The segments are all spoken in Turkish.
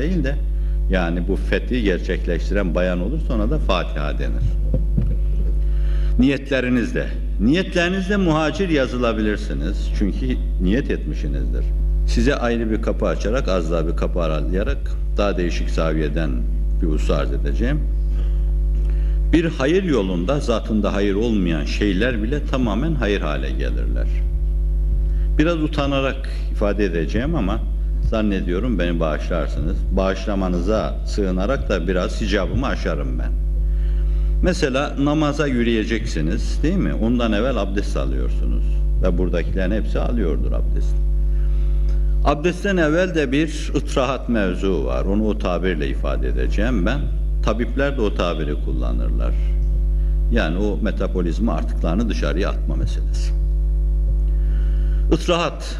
değil de yani bu fethi gerçekleştiren bayan olursa ona da Fatiha denir. Niyetlerinizde. Niyetlerinizde muhacir yazılabilirsiniz. Çünkü niyet etmişsinizdir. Size ayrı bir kapı açarak, az daha bir kapı aralayarak daha değişik zaviyeden bir husus arz edeceğim. Bir hayır yolunda zatında hayır olmayan şeyler bile tamamen hayır hale gelirler. Biraz utanarak ifade edeceğim ama zannediyorum beni bağışlarsınız. Bağışlamanıza sığınarak da biraz hicabımı aşarım ben. Mesela namaza yürüyeceksiniz değil mi? Ondan evvel abdest alıyorsunuz. Ve buradakilerin hepsi alıyordur abdest. Abdestten evvel de bir ıtrahat mevzu var. Onu o tabirle ifade edeceğim ben. Tabipler de o tabiri kullanırlar. Yani o metabolizma artıklarını dışarıya atma meselesi. Itrahat.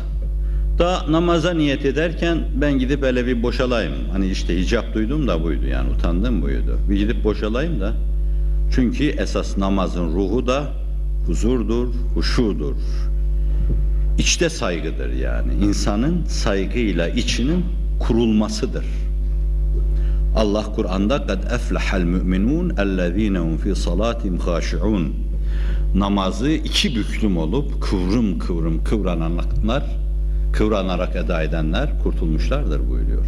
Da namaza niyet ederken ben gidip böyle bir boşalayım. Hani işte icap duydum da buydu yani utandım buydu. Bir gidip boşalayım da. Çünkü esas namazın ruhu da huzurdur, huşudur. İçte saygıdır yani. İnsanın saygıyla içinin kurulmasıdır. Allah Kur'an'da kad eflehal müminun ellezînehum fi salatim haşi'un namazı iki büklüm olup kıvrım kıvrım kıvrananlar kıvranarak eda edenler kurtulmuşlardır buyuruyor.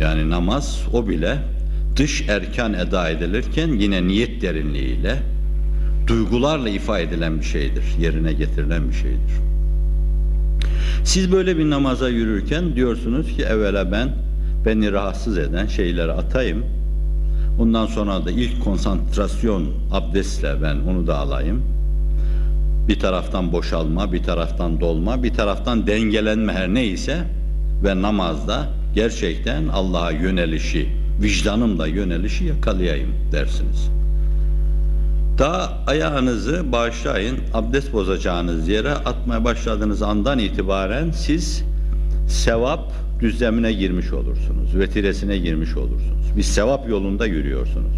Yani namaz o bile dış erkan eda edilirken yine niyet derinliğiyle duygularla ifade edilen bir şeydir, yerine getirilen bir şeydir. Siz böyle bir namaza yürürken diyorsunuz ki evvela ben beni rahatsız eden şeyleri atayım. Ondan sonra da ilk konsantrasyon abdestle ben onu da alayım. Bir taraftan boşalma, bir taraftan dolma, bir taraftan dengelenme her neyse ve namazda gerçekten Allah'a yönelişi, vicdanımla yönelişi yakalayayım dersiniz. Daha ayağınızı bağışlayın, abdest bozacağınız yere atmaya başladığınız andan itibaren siz sevap düzlemine girmiş olursunuz, vetiresine girmiş olursunuz. Bir sevap yolunda yürüyorsunuz.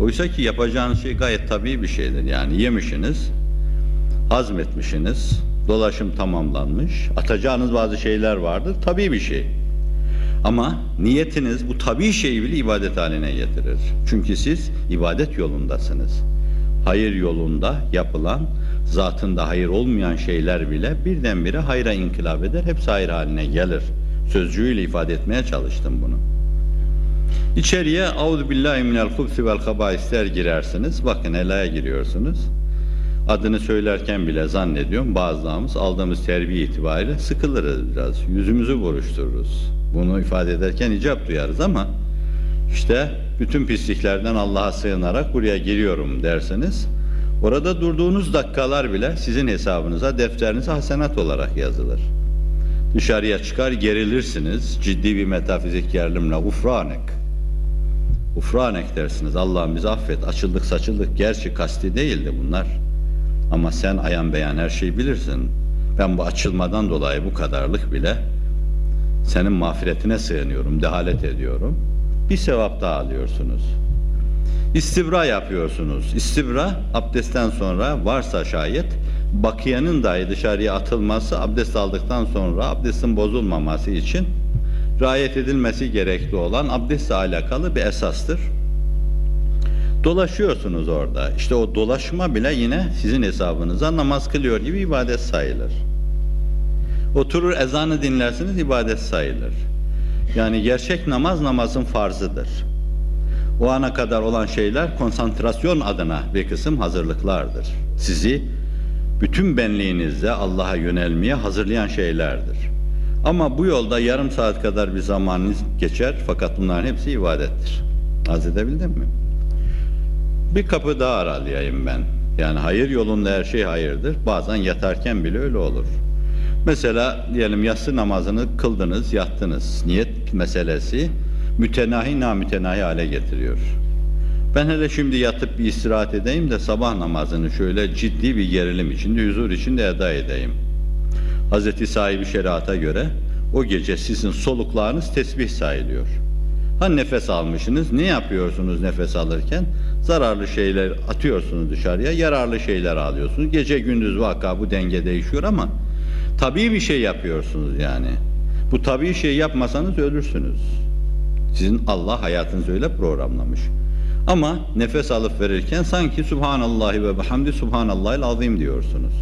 Oysa ki yapacağınız şey gayet tabii bir şeydir. Yani yemişsiniz, hazmetmişsiniz, dolaşım tamamlanmış, atacağınız bazı şeyler vardır, tabii bir şey. Ama niyetiniz bu tabii şeyi bile ibadet haline getirir. Çünkü siz ibadet yolundasınız. Hayır yolunda yapılan, zatında hayır olmayan şeyler bile birdenbire hayra inkılap eder, hepsi hayır haline gelir. Sözcüğüyle ifade etmeye çalıştım bunu. İçeriye Auzu billahi minel hubsi vel habaisler girersiniz. Bakın helaya giriyorsunuz. Adını söylerken bile zannediyorum bazılarımız aldığımız terbiye itibariyle sıkılırız biraz. Yüzümüzü buruştururuz. Bunu ifade ederken icap duyarız ama işte bütün pisliklerden Allah'a sığınarak buraya giriyorum derseniz orada durduğunuz dakikalar bile sizin hesabınıza, defterinize hasenat olarak yazılır. Dışarıya çıkar gerilirsiniz. Ciddi bir metafizik gerilimle ufranek. Ufranek dersiniz. Allah'ım bizi affet. Açıldık saçıldık. Gerçi kasti değildi bunlar. Ama sen ayan beyan her şeyi bilirsin. Ben bu açılmadan dolayı bu kadarlık bile senin mağfiretine sığınıyorum, dehalet ediyorum. Bir sevap daha alıyorsunuz. İstibra yapıyorsunuz. İstibra abdestten sonra varsa şayet bakiyenin dahi dışarıya atılması abdest aldıktan sonra abdestin bozulmaması için riayet edilmesi gerekli olan abdestle alakalı bir esastır. Dolaşıyorsunuz orada. İşte o dolaşma bile yine sizin hesabınıza namaz kılıyor gibi ibadet sayılır. Oturur ezanı dinlersiniz ibadet sayılır. Yani gerçek namaz namazın farzıdır. O ana kadar olan şeyler konsantrasyon adına bir kısım hazırlıklardır. Sizi bütün benliğinizde Allah'a yönelmeye hazırlayan şeylerdir. Ama bu yolda yarım saat kadar bir zamanınız geçer fakat bunların hepsi ibadettir. Az edebildim mi? Bir kapı daha aralayayım ben. Yani hayır yolunda her şey hayırdır. Bazen yatarken bile öyle olur. Mesela diyelim yatsı namazını kıldınız, yattınız. Niyet meselesi mütenahi namütenahi hale getiriyor. Ben hele şimdi yatıp bir istirahat edeyim de sabah namazını şöyle ciddi bir gerilim içinde, huzur içinde eda edeyim. Hazreti sahibi şeriata göre o gece sizin soluklarınız tesbih sayılıyor. Ha nefes almışsınız, ne yapıyorsunuz nefes alırken? Zararlı şeyler atıyorsunuz dışarıya, yararlı şeyler alıyorsunuz. Gece gündüz vaka bu denge değişiyor ama tabii bir şey yapıyorsunuz yani. Bu tabii şey yapmasanız ölürsünüz. Sizin Allah hayatınızı öyle programlamış. Ama nefes alıp verirken sanki Subhanallahi ve bihamdi Subhanallahil azim diyorsunuz.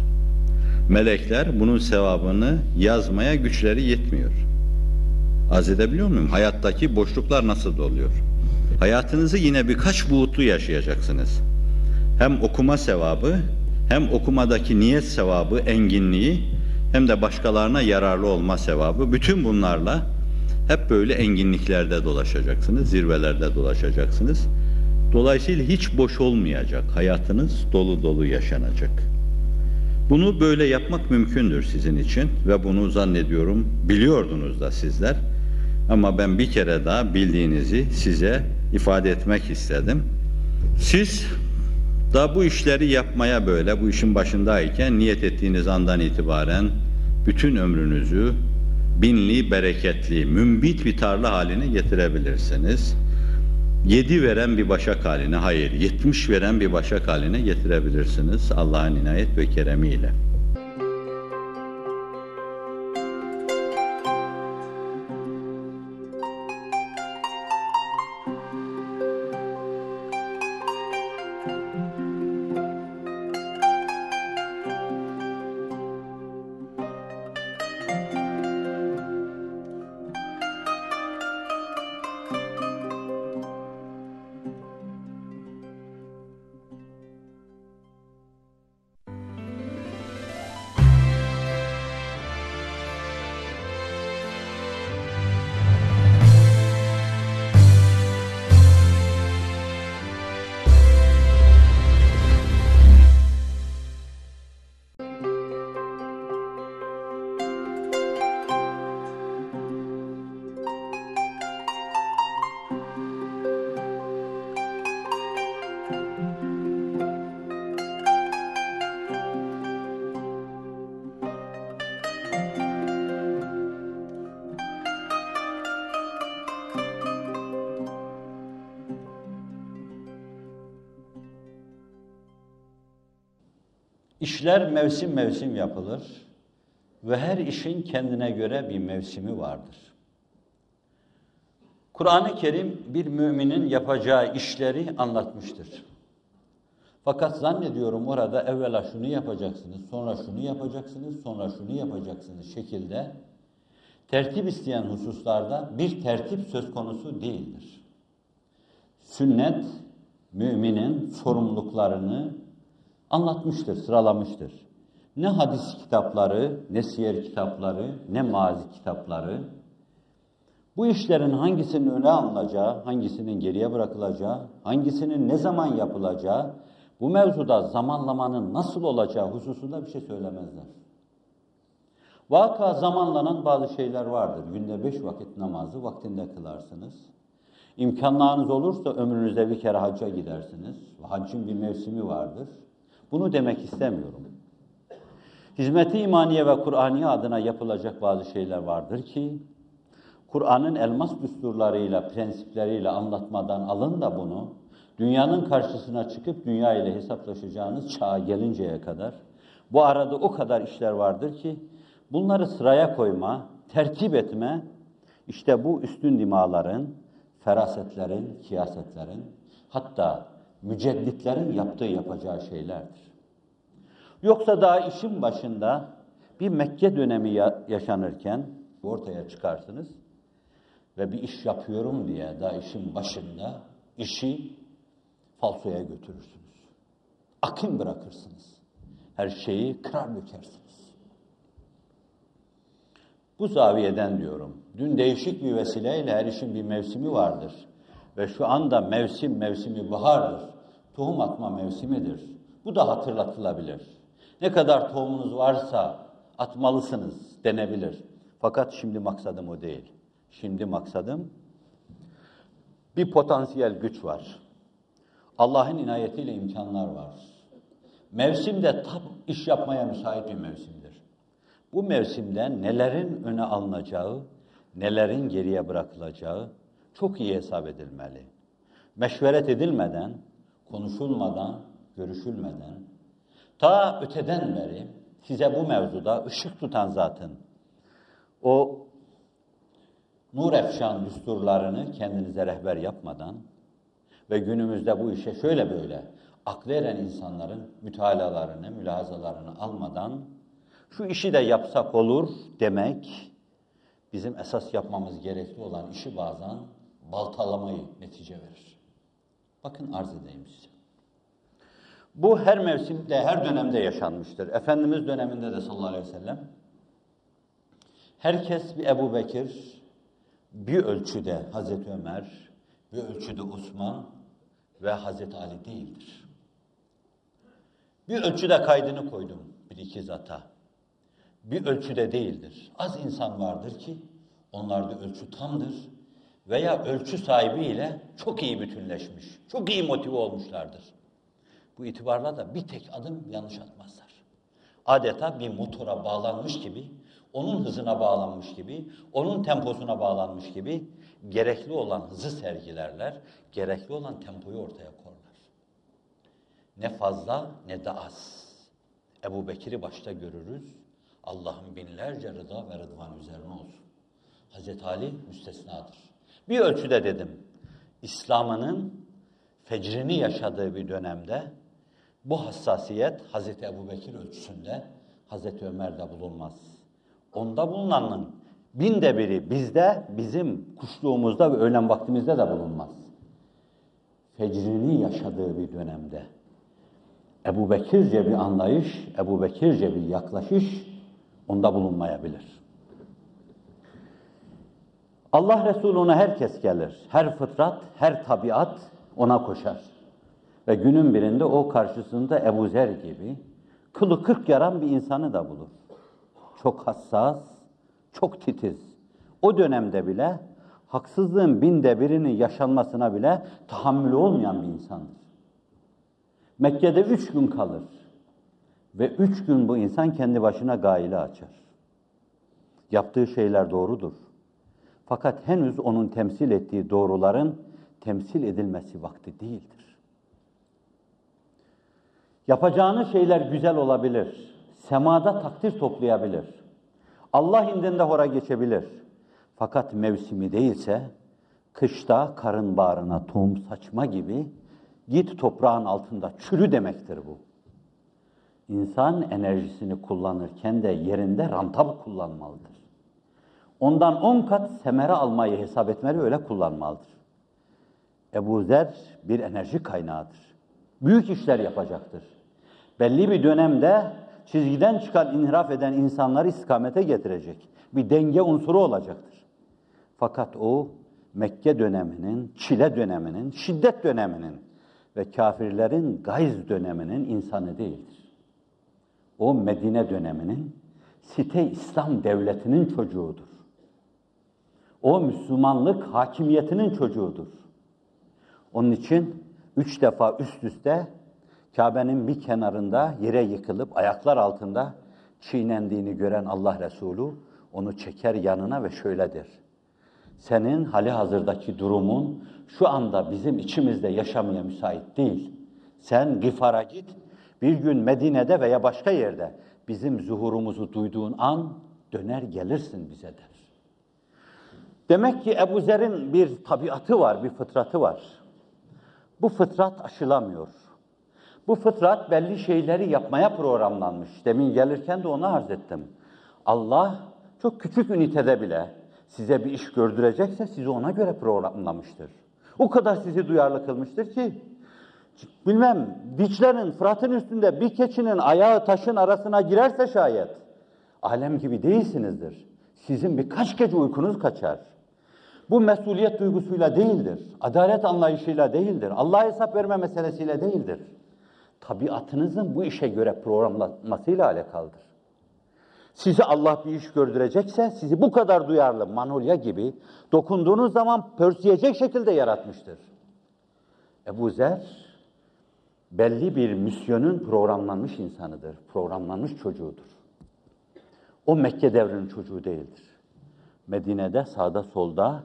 Melekler bunun sevabını yazmaya güçleri yetmiyor. Az edebiliyor muyum? Hayattaki boşluklar nasıl doluyor? Hayatınızı yine birkaç buğutlu yaşayacaksınız. Hem okuma sevabı, hem okumadaki niyet sevabı, enginliği, hem de başkalarına yararlı olma sevabı. Bütün bunlarla hep böyle enginliklerde dolaşacaksınız, zirvelerde dolaşacaksınız. Dolayısıyla hiç boş olmayacak, hayatınız dolu dolu yaşanacak. Bunu böyle yapmak mümkündür sizin için ve bunu zannediyorum biliyordunuz da sizler. Ama ben bir kere daha bildiğinizi size ifade etmek istedim. Siz da bu işleri yapmaya böyle bu işin başındayken niyet ettiğiniz andan itibaren bütün ömrünüzü binli, bereketli, mümbit bir tarla haline getirebilirsiniz. Yedi veren bir başak haline, hayır, yetmiş veren bir başak haline getirebilirsiniz Allah'ın inayet ve keremiyle. Mevsim mevsim yapılır ve her işin kendine göre bir mevsimi vardır. Kur'an-ı Kerim bir müminin yapacağı işleri anlatmıştır. Fakat zannediyorum orada evvela şunu yapacaksınız, sonra şunu yapacaksınız, sonra şunu yapacaksınız şekilde tertip isteyen hususlarda bir tertip söz konusu değildir. Sünnet, müminin sorumluluklarını anlatmıştır, sıralamıştır. Ne hadis kitapları, ne siyer kitapları, ne mazi kitapları bu işlerin hangisinin öne alınacağı, hangisinin geriye bırakılacağı, hangisinin ne zaman yapılacağı, bu mevzuda zamanlamanın nasıl olacağı hususunda bir şey söylemezler. Vaka zamanlanan bazı şeyler vardır. Günde beş vakit namazı vaktinde kılarsınız. İmkanlarınız olursa ömrünüzde bir kere hacca gidersiniz. Haccın bir mevsimi vardır. Bunu demek istemiyorum. Hizmeti imaniye ve Kur'aniye adına yapılacak bazı şeyler vardır ki, Kur'an'ın elmas düsturlarıyla, prensipleriyle anlatmadan alın da bunu, dünyanın karşısına çıkıp dünya ile hesaplaşacağınız çağa gelinceye kadar, bu arada o kadar işler vardır ki, bunları sıraya koyma, tertip etme, işte bu üstün dimaların, ferasetlerin, kiyasetlerin, hatta mücedditlerin yaptığı yapacağı şeylerdir. Yoksa daha işin başında bir Mekke dönemi yaşanırken ortaya çıkarsınız ve bir iş yapıyorum diye daha işin başında işi falsoya götürürsünüz. Akım bırakırsınız. Her şeyi kırar dökersiniz. Bu zaviyeden diyorum. Dün değişik bir vesileyle her işin bir mevsimi vardır. Ve şu anda mevsim mevsimi bahardır. Tohum atma mevsimidir. Bu da hatırlatılabilir. Ne kadar tohumunuz varsa atmalısınız denebilir. Fakat şimdi maksadım o değil. Şimdi maksadım bir potansiyel güç var. Allah'ın inayetiyle imkanlar var. Mevsimde tam iş yapmaya müsait bir mevsimdir. Bu mevsimde nelerin öne alınacağı, nelerin geriye bırakılacağı çok iyi hesap edilmeli. Meşveret edilmeden, konuşulmadan, görüşülmeden, ta öteden beri size bu mevzuda ışık tutan zatın, o nur efşan düsturlarını kendinize rehber yapmadan ve günümüzde bu işe şöyle böyle aklı eren insanların mütalalarını, mülahazalarını almadan şu işi de yapsak olur demek bizim esas yapmamız gerekli olan işi bazen baltalamayı netice verir. Bakın arz edeyim size. Bu her mevsimde, her dönemde yaşanmıştır. Efendimiz döneminde de sallallahu aleyhi ve sellem herkes bir Ebu Bekir, bir ölçüde Hazreti Ömer, bir ölçüde Osman ve Hazreti Ali değildir. Bir ölçüde kaydını koydum bir iki zata. Bir ölçüde değildir. Az insan vardır ki onlarda ölçü tamdır veya ölçü sahibiyle çok iyi bütünleşmiş, çok iyi motive olmuşlardır. Bu itibarla da bir tek adım yanlış atmazlar. Adeta bir motora bağlanmış gibi, onun hızına bağlanmış gibi, onun temposuna bağlanmış gibi gerekli olan hızı sergilerler, gerekli olan tempoyu ortaya korlar. Ne fazla ne de az. Ebu Bekir'i başta görürüz. Allah'ın binlerce rıza ve rıdvan üzerine olsun. Hazreti Ali müstesnadır. Bir ölçüde dedim, İslam'ının fecrini yaşadığı bir dönemde bu hassasiyet Hazreti Ebu Bekir ölçüsünde, Hazreti Ömer'de bulunmaz. Onda bulunanın binde biri bizde, bizim kuşluğumuzda ve öğlen vaktimizde de bulunmaz. Fecrini yaşadığı bir dönemde Ebu Bekirce bir anlayış, Ebu Bekirce bir yaklaşış onda bulunmayabilir. Allah Resulüne herkes gelir. Her fıtrat, her tabiat ona koşar. Ve günün birinde o karşısında Ebu Zer gibi kılı kırk yaran bir insanı da bulur. Çok hassas, çok titiz. O dönemde bile haksızlığın binde birinin yaşanmasına bile tahammülü olmayan bir insandır. Mekke'de üç gün kalır. Ve üç gün bu insan kendi başına gaile açar. Yaptığı şeyler doğrudur. Fakat henüz onun temsil ettiği doğruların temsil edilmesi vakti değildir. Yapacağınız şeyler güzel olabilir. Semada takdir toplayabilir. Allah indinde hora geçebilir. Fakat mevsimi değilse, kışta karın bağrına tohum saçma gibi git toprağın altında çürü demektir bu. İnsan enerjisini kullanırken de yerinde rantab kullanmalıdır. Ondan on kat semere almayı hesap etmeli, öyle kullanmalıdır. Ebu Zer bir enerji kaynağıdır. Büyük işler yapacaktır. Belli bir dönemde çizgiden çıkan, inhiraf eden insanları istikamete getirecek. Bir denge unsuru olacaktır. Fakat o Mekke döneminin, çile döneminin, şiddet döneminin ve kafirlerin gayz döneminin insanı değildir. O Medine döneminin site İslam devletinin çocuğudur. O Müslümanlık hakimiyetinin çocuğudur. Onun için üç defa üst üste Kabe'nin bir kenarında yere yıkılıp ayaklar altında çiğnendiğini gören Allah Resulü onu çeker yanına ve şöyle der. Senin hali hazırdaki durumun şu anda bizim içimizde yaşamaya müsait değil. Sen Gifar'a git, bir gün Medine'de veya başka yerde bizim zuhurumuzu duyduğun an döner gelirsin bize der. Demek ki Ebu Zer'in bir tabiatı var, bir fıtratı var. Bu fıtrat aşılamıyor. Bu fıtrat belli şeyleri yapmaya programlanmış. Demin gelirken de onu arz ettim. Allah çok küçük ünitede bile size bir iş gördürecekse sizi ona göre programlamıştır. O kadar sizi duyarlı kılmıştır ki bilmem Dicle'nin, Fırat'ın üstünde bir keçinin ayağı taşın arasına girerse şayet alem gibi değilsinizdir. Sizin birkaç gece uykunuz kaçar. Bu mesuliyet duygusuyla değildir. Adalet anlayışıyla değildir. Allah'a hesap verme meselesiyle değildir. Tabiatınızın bu işe göre programlanmasıyla alakalıdır. Sizi Allah bir iş gördürecekse sizi bu kadar duyarlı manolya gibi dokunduğunuz zaman pörsüyecek şekilde yaratmıştır. Ebu Zer belli bir misyonun programlanmış insanıdır. Programlanmış çocuğudur. O Mekke devrinin çocuğu değildir. Medine'de sağda solda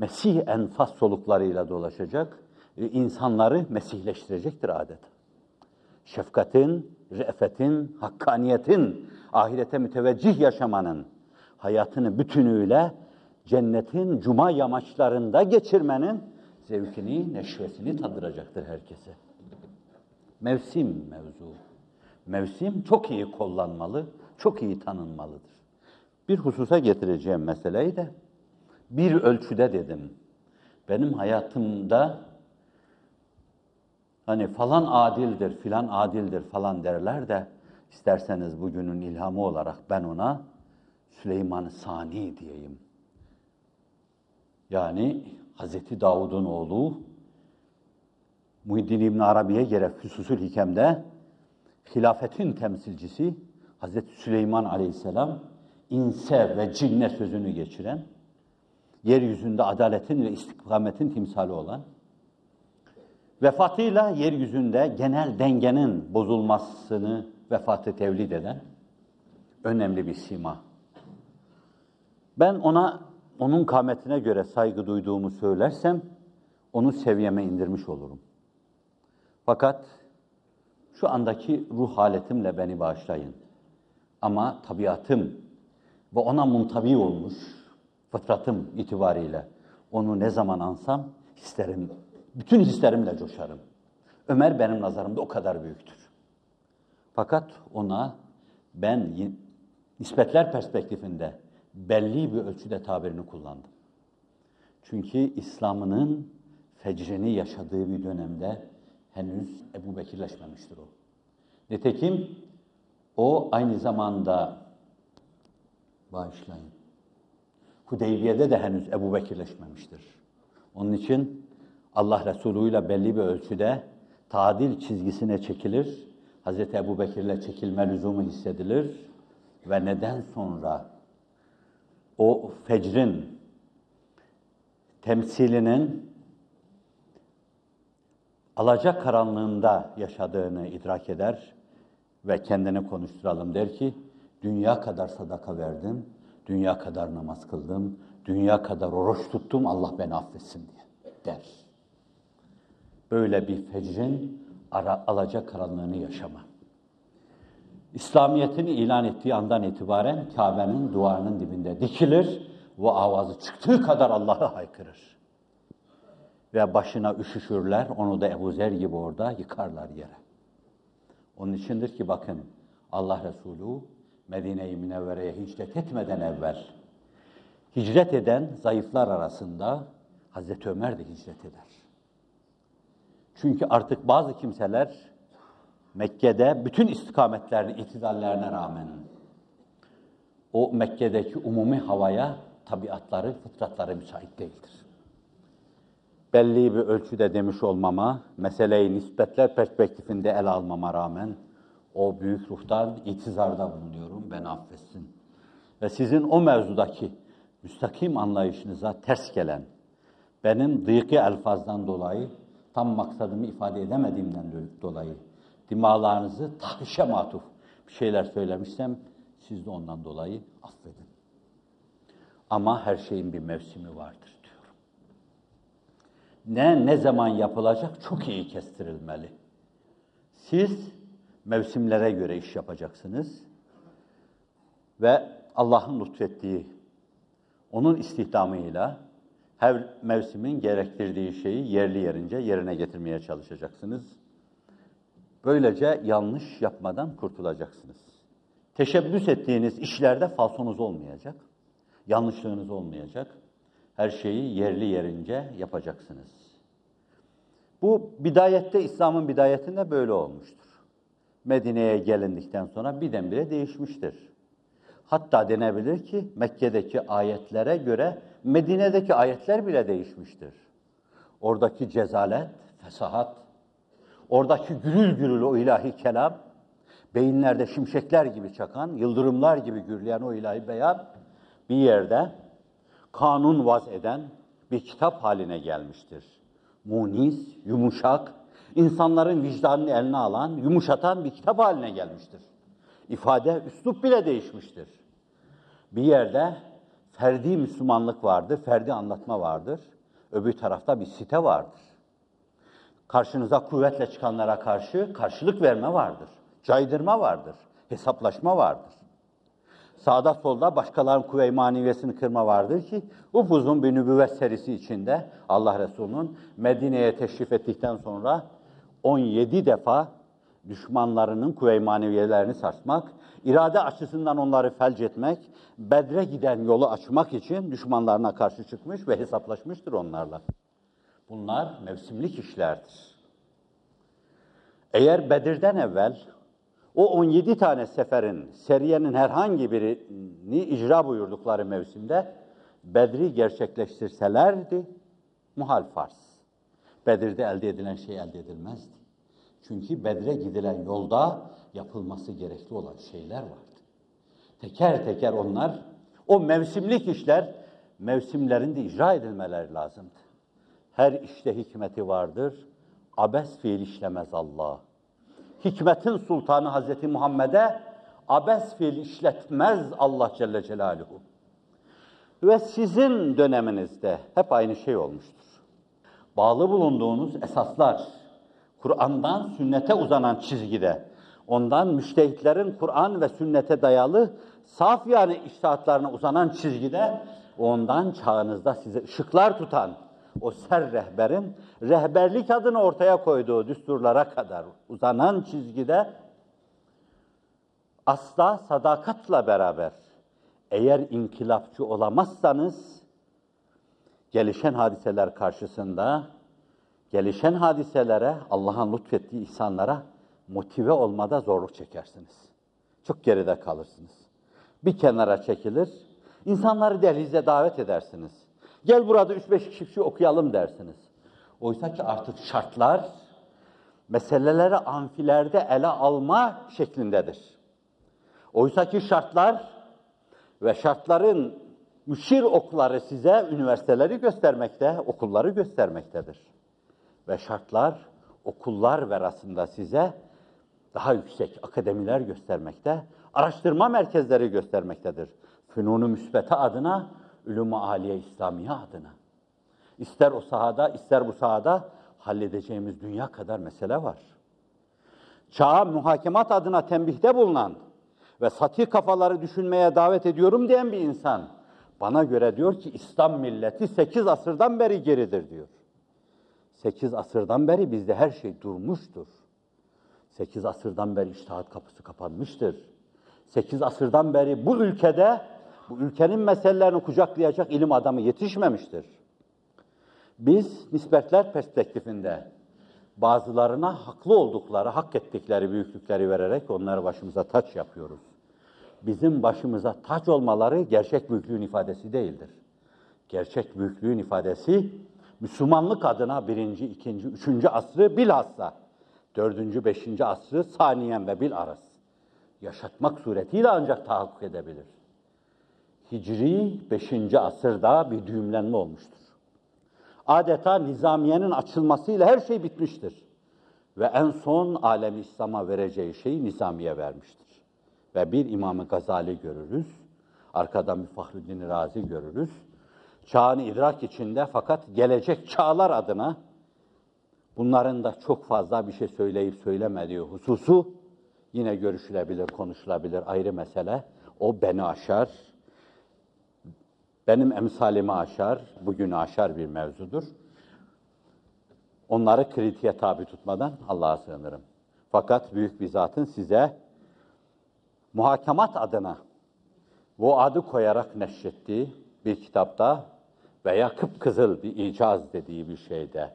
Mesih enfas soluklarıyla dolaşacak ve insanları mesihleştirecektir adet. Şefkatin, re'fetin, hakkaniyetin, ahirete müteveccih yaşamanın hayatını bütünüyle cennetin cuma yamaçlarında geçirmenin zevkini, neşvesini tadıracaktır herkese. Mevsim mevzu. Mevsim çok iyi kullanmalı, çok iyi tanınmalıdır. Bir hususa getireceğim meseleyi de bir ölçüde dedim. Benim hayatımda hani falan adildir, filan adildir falan derler de isterseniz bugünün ilhamı olarak ben ona Süleyman Sani diyeyim. Yani Hazreti Davud'un oğlu Muhiddin İbn Arabi'ye göre Füsusül Hikem'de hilafetin temsilcisi Hazreti Süleyman Aleyhisselam inse ve cinne sözünü geçiren, yeryüzünde adaletin ve istikametin timsali olan, vefatıyla yeryüzünde genel dengenin bozulmasını vefatı tevlid eden önemli bir sima. Ben ona, onun kametine göre saygı duyduğumu söylersem, onu seviyeme indirmiş olurum. Fakat şu andaki ruh haletimle beni bağışlayın. Ama tabiatım ve ona muntabi olmuş fıtratım itibariyle onu ne zaman ansam hislerim, bütün hislerimle coşarım. Ömer benim nazarımda o kadar büyüktür. Fakat ona ben nispetler perspektifinde belli bir ölçüde tabirini kullandım. Çünkü İslam'ının fecrini yaşadığı bir dönemde henüz Ebu Bekirleşmemiştir o. Nitekim o aynı zamanda bağışlayın. Hudeybiye'de de henüz Ebu Bekirleşmemiştir. Onun için Allah Resulü ile belli bir ölçüde tadil çizgisine çekilir. Hz. Ebu Bekir'le çekilme lüzumu hissedilir. Ve neden sonra o fecrin temsilinin alacak karanlığında yaşadığını idrak eder ve kendini konuşturalım der ki, dünya kadar sadaka verdim, dünya kadar namaz kıldım, dünya kadar oruç tuttum, Allah beni affetsin diye der. Böyle bir fecrin ara, alacak karanlığını yaşama. İslamiyetini ilan ettiği andan itibaren Kabe'nin duvarının dibinde dikilir ve avazı çıktığı kadar Allah'ı haykırır. Ve başına üşüşürler, onu da Ebu Zer gibi orada yıkarlar yere. Onun içindir ki bakın Allah Resulü Medine-i Münevvere'ye hicret etmeden evvel hicret eden zayıflar arasında Hazreti Ömer de hicret eder. Çünkü artık bazı kimseler Mekke'de bütün istikametlerini, itidallerine rağmen o Mekke'deki umumi havaya tabiatları, fıtratları müsait değildir. Belli bir ölçüde demiş olmama, meseleyi nispetler perspektifinde ele almama rağmen o büyük ruhtan itizarda bulunuyorum, beni affetsin. Ve sizin o mevzudaki müstakim anlayışınıza ters gelen, benim dıyıkı elfazdan dolayı, tam maksadımı ifade edemediğimden dolayı, dimalarınızı tahşe matuf bir şeyler söylemişsem, siz de ondan dolayı affedin. Ama her şeyin bir mevsimi vardır diyorum. Ne ne zaman yapılacak çok iyi kestirilmeli. Siz mevsimlere göre iş yapacaksınız ve Allah'ın lütfettiği, onun istihdamıyla her mevsimin gerektirdiği şeyi yerli yerince yerine getirmeye çalışacaksınız. Böylece yanlış yapmadan kurtulacaksınız. Teşebbüs ettiğiniz işlerde falsonuz olmayacak, yanlışlığınız olmayacak. Her şeyi yerli yerince yapacaksınız. Bu bidayette, İslam'ın bidayetinde böyle olmuştur. Medine'ye gelindikten sonra birdenbire değişmiştir. Hatta denebilir ki Mekke'deki ayetlere göre Medine'deki ayetler bile değişmiştir. Oradaki cezalet, fesahat, oradaki gürül gürül o ilahi kelam, beyinlerde şimşekler gibi çakan, yıldırımlar gibi gürleyen o ilahi beyan bir yerde kanun vaz eden bir kitap haline gelmiştir. Muniz, yumuşak, insanların vicdanını eline alan, yumuşatan bir kitap haline gelmiştir. İfade, üslup bile değişmiştir. Bir yerde ferdi Müslümanlık vardır, ferdi anlatma vardır. Öbür tarafta bir site vardır. Karşınıza kuvvetle çıkanlara karşı karşılık verme vardır. Caydırma vardır, hesaplaşma vardır. sağda solda başkalarının kuvve-i maneviyesini kırma vardır ki upuzun bir nübüvvet serisi içinde Allah Resulü'nün Medine'ye teşrif ettikten sonra 17 defa düşmanlarının kuvve-i maneviyelerini sarsmak, irade açısından onları felç etmek, Bedre giden yolu açmak için düşmanlarına karşı çıkmış ve hesaplaşmıştır onlarla. Bunlar mevsimlik işlerdir. Eğer Bedir'den evvel o 17 tane seferin, seriyenin herhangi birini icra buyurdukları mevsimde Bedri gerçekleştirselerdi, muhal farz. Bedir'de elde edilen şey elde edilmezdi. Çünkü Bedre gidilen yolda yapılması gerekli olan şeyler vardı. Teker teker onlar, o mevsimlik işler, mevsimlerinde icra edilmeleri lazımdı. Her işte hikmeti vardır, abes fiil işlemez Allah. Hikmetin sultanı Hazreti Muhammed'e abes fiil işletmez Allah Celle Celaluhu. Ve sizin döneminizde hep aynı şey olmuştur. Bağlı bulunduğunuz esaslar, Kur'an'dan sünnete uzanan çizgide, ondan müştehitlerin Kur'an ve sünnete dayalı saf yani iştahatlarına uzanan çizgide, ondan çağınızda size ışıklar tutan, o ser rehberin rehberlik adını ortaya koyduğu düsturlara kadar uzanan çizgide asla sadakatla beraber eğer inkılapçı olamazsanız gelişen hadiseler karşısında gelişen hadiselere, Allah'ın lütfettiği ihsanlara motive olmada zorluk çekersiniz. Çok geride kalırsınız. Bir kenara çekilir, insanları dehlize davet edersiniz. Gel burada üç beş kişi okuyalım dersiniz. Oysa ki artık şartlar meseleleri amfilerde ele alma şeklindedir. Oysa ki şartlar ve şartların müşir okları size üniversiteleri göstermekte, okulları göstermektedir. Ve şartlar okullar verasında size daha yüksek akademiler göstermekte, araştırma merkezleri göstermektedir. Fünunu müsbete adına Ülûm-u Aliye İslamiye adına. İster o sahada, ister bu sahada halledeceğimiz dünya kadar mesele var. Çağa muhakemat adına tembihte bulunan ve sati kafaları düşünmeye davet ediyorum diyen bir insan, bana göre diyor ki İslam milleti 8 asırdan beri geridir diyor. 8 asırdan beri bizde her şey durmuştur. 8 asırdan beri iştahat kapısı kapanmıştır. 8 asırdan beri bu ülkede bu ülkenin meselelerini kucaklayacak ilim adamı yetişmemiştir. Biz nispetler perspektifinde bazılarına haklı oldukları, hak ettikleri büyüklükleri vererek onları başımıza taç yapıyoruz. Bizim başımıza taç olmaları gerçek büyüklüğün ifadesi değildir. Gerçek büyüklüğün ifadesi Müslümanlık adına birinci, ikinci, üçüncü asrı bilhassa dördüncü, beşinci asrı saniyen ve bil arası yaşatmak suretiyle ancak tahakkuk edebilir. Hicri 5. asırda bir düğümlenme olmuştur. Adeta nizamiyenin açılmasıyla her şey bitmiştir. Ve en son alem İslam'a vereceği şeyi nizamiye vermiştir. Ve bir İmam-ı Gazali görürüz, arkadan bir Fahruddin Razi görürüz. Çağını idrak içinde fakat gelecek çağlar adına bunların da çok fazla bir şey söyleyip söylemediği hususu yine görüşülebilir, konuşulabilir ayrı mesele. O beni aşar, benim emsalimi aşar, bugünü aşar bir mevzudur. Onları kritiğe tabi tutmadan Allah'a sığınırım. Fakat büyük bir zatın size muhakemat adına bu adı koyarak neşrettiği bir kitapta veya kıpkızıl bir icaz dediği bir şeyde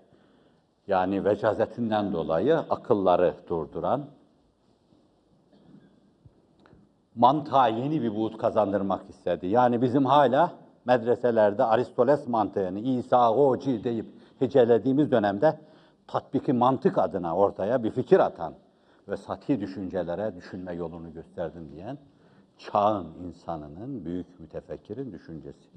yani vecazetinden dolayı akılları durduran mantığa yeni bir buğut kazandırmak istedi. Yani bizim hala medreselerde Aristoteles mantığını İsa Hoci deyip hecelediğimiz dönemde tatbiki mantık adına ortaya bir fikir atan ve sati düşüncelere düşünme yolunu gösterdin diyen çağın insanının, büyük mütefekkirin düşüncesi.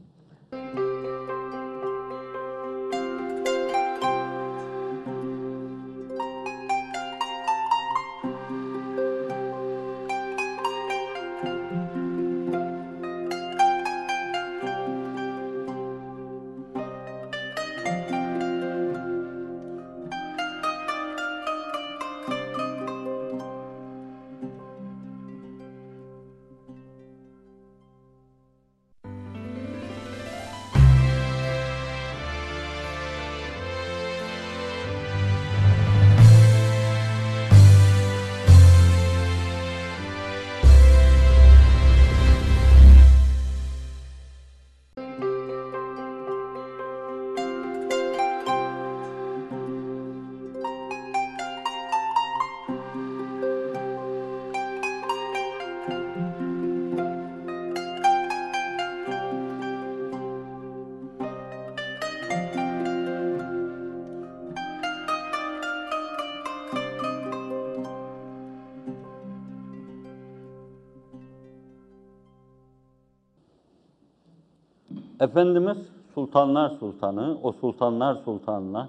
Efendimiz Sultanlar Sultanı, o Sultanlar Sultanına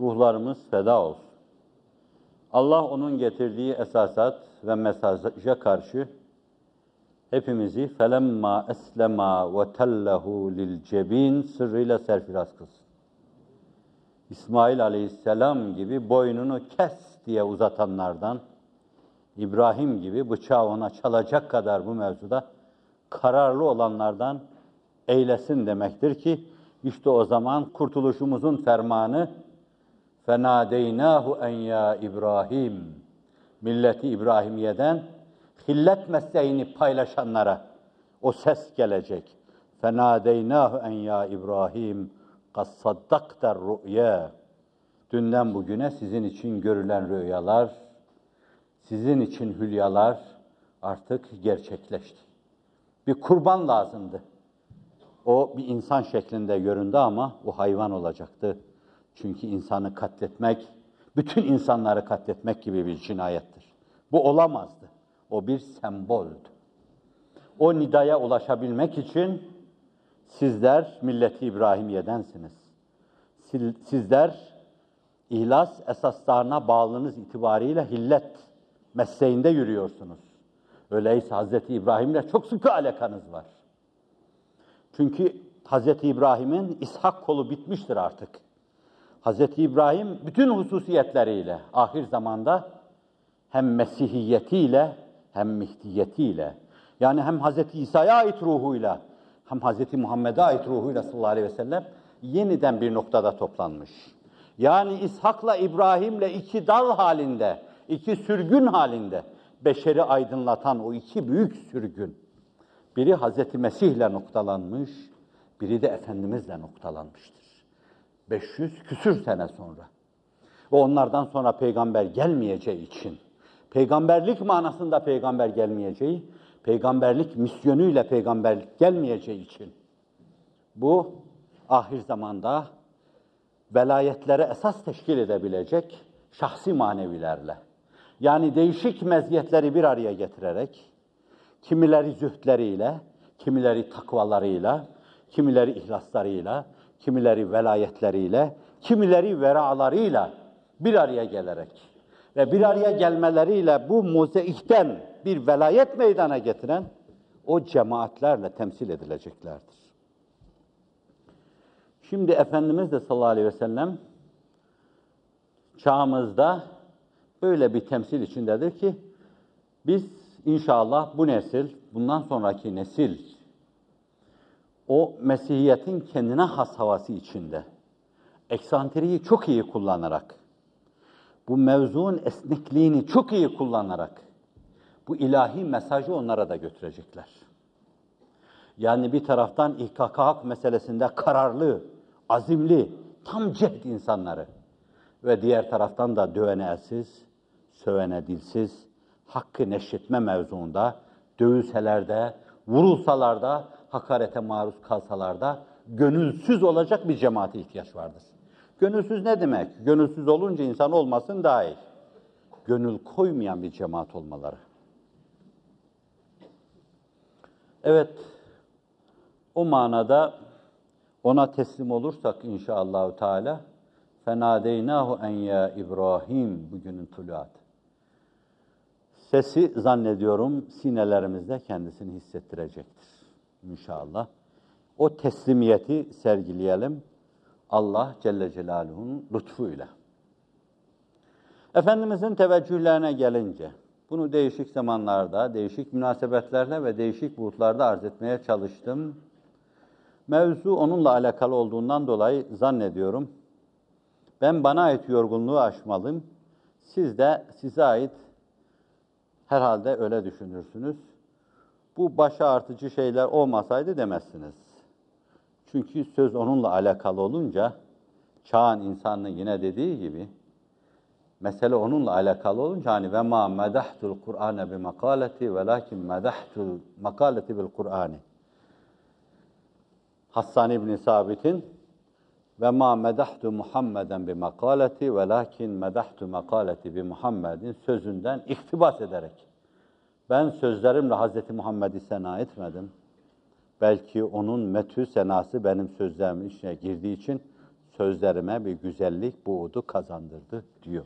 ruhlarımız feda olsun. Allah onun getirdiği esasat ve mesaja karşı hepimizi felemma eslema ve tellehu lil cebin sırrıyla serfiraz kılsın. İsmail aleyhisselam gibi boynunu kes diye uzatanlardan, İbrahim gibi bıçağı ona çalacak kadar bu mevzuda kararlı olanlardan eylesin demektir ki, işte o zaman kurtuluşumuzun fermanı فَنَادَيْنَاهُ اَنْ ya İbrahim Milleti İbrahimiye'den hillet mesleğini paylaşanlara o ses gelecek. فَنَادَيْنَاهُ اَنْ ya İbrahim قَدْ صَدَّقْتَ الرُّؤْيَا Dünden bugüne sizin için görülen rüyalar, sizin için hülyalar artık gerçekleşti. Bir kurban lazımdı. O bir insan şeklinde göründü ama o hayvan olacaktı. Çünkü insanı katletmek, bütün insanları katletmek gibi bir cinayettir. Bu olamazdı. O bir semboldü. O nidaya ulaşabilmek için sizler milleti İbrahimiye'densiniz. Sizler ihlas esaslarına bağlılığınız itibariyle hillet mesleğinde yürüyorsunuz. Öyleyse Hz. İbrahim'le çok sıkı alakanız var. Çünkü Hz. İbrahim'in İshak kolu bitmiştir artık. Hz. İbrahim bütün hususiyetleriyle ahir zamanda hem mesihiyetiyle hem mihdiyetiyle yani hem Hz. İsa'ya ait ruhuyla hem Hz. Muhammed'e ait ruhuyla sallallahu aleyhi ve sellem yeniden bir noktada toplanmış. Yani İshak'la İbrahim'le iki dal halinde, iki sürgün halinde beşeri aydınlatan o iki büyük sürgün. Biri Hz. Mesih'le noktalanmış, biri de Efendimiz'le noktalanmıştır. 500 küsür sene sonra. Ve onlardan sonra peygamber gelmeyeceği için, peygamberlik manasında peygamber gelmeyeceği, peygamberlik misyonuyla peygamberlik gelmeyeceği için bu ahir zamanda velayetlere esas teşkil edebilecek şahsi manevilerle, yani değişik meziyetleri bir araya getirerek, kimileri zühdleriyle, kimileri takvalarıyla, kimileri ihlaslarıyla, kimileri velayetleriyle, kimileri veralarıyla bir araya gelerek ve bir araya gelmeleriyle bu mozaikten bir velayet meydana getiren o cemaatlerle temsil edileceklerdir. Şimdi Efendimiz de sallallahu aleyhi ve sellem çağımızda böyle bir temsil içindedir ki biz inşallah bu nesil, bundan sonraki nesil o Mesihiyetin kendine has havası içinde eksantriyi çok iyi kullanarak, bu mevzuun esnekliğini çok iyi kullanarak bu ilahi mesajı onlara da götürecekler. Yani bir taraftan İHKK hak meselesinde kararlı, azimli, tam cehd insanları ve diğer taraftan da dövene elsiz, sövene dilsiz, hakkı neşretme mevzuunda, dövülseler de, vurulsalar da, hakarete maruz kalsalar da gönülsüz olacak bir cemaate ihtiyaç vardır. Gönülsüz ne demek? Gönülsüz olunca insan olmasın daha iyi. Gönül koymayan bir cemaat olmaları. Evet, o manada ona teslim olursak inşallah Teala fenadeynahu en ya İbrahim bugünün tuluat. Sesi zannediyorum sinelerimizde kendisini hissettirecektir inşallah. O teslimiyeti sergileyelim Allah Celle Celaluhu'nun lütfuyla. Efendimizin teveccühlerine gelince, bunu değişik zamanlarda, değişik münasebetlerle ve değişik buğutlarda arz etmeye çalıştım. Mevzu onunla alakalı olduğundan dolayı zannediyorum, ben bana ait yorgunluğu aşmalıyım, siz de size ait herhalde öyle düşünürsünüz bu başa artıcı şeyler olmasaydı demezsiniz. Çünkü söz onunla alakalı olunca çağın insanının yine dediği gibi mesele onunla alakalı olunca hani ve ma medahtul Kur'ane bi makaleti ve lakin medahtul makaleti bil Kur'ani. Hassan İbn Sabit'in ve ma medahtu Muhammeden bi makaleti ve lakin medahtu makaleti bi Muhammedin sözünden iktibas ederek ben sözlerimle Hz. Muhammed'i sena etmedim. Belki onun metü senası benim sözlerimin içine girdiği için sözlerime bir güzellik buğdu kazandırdı diyor.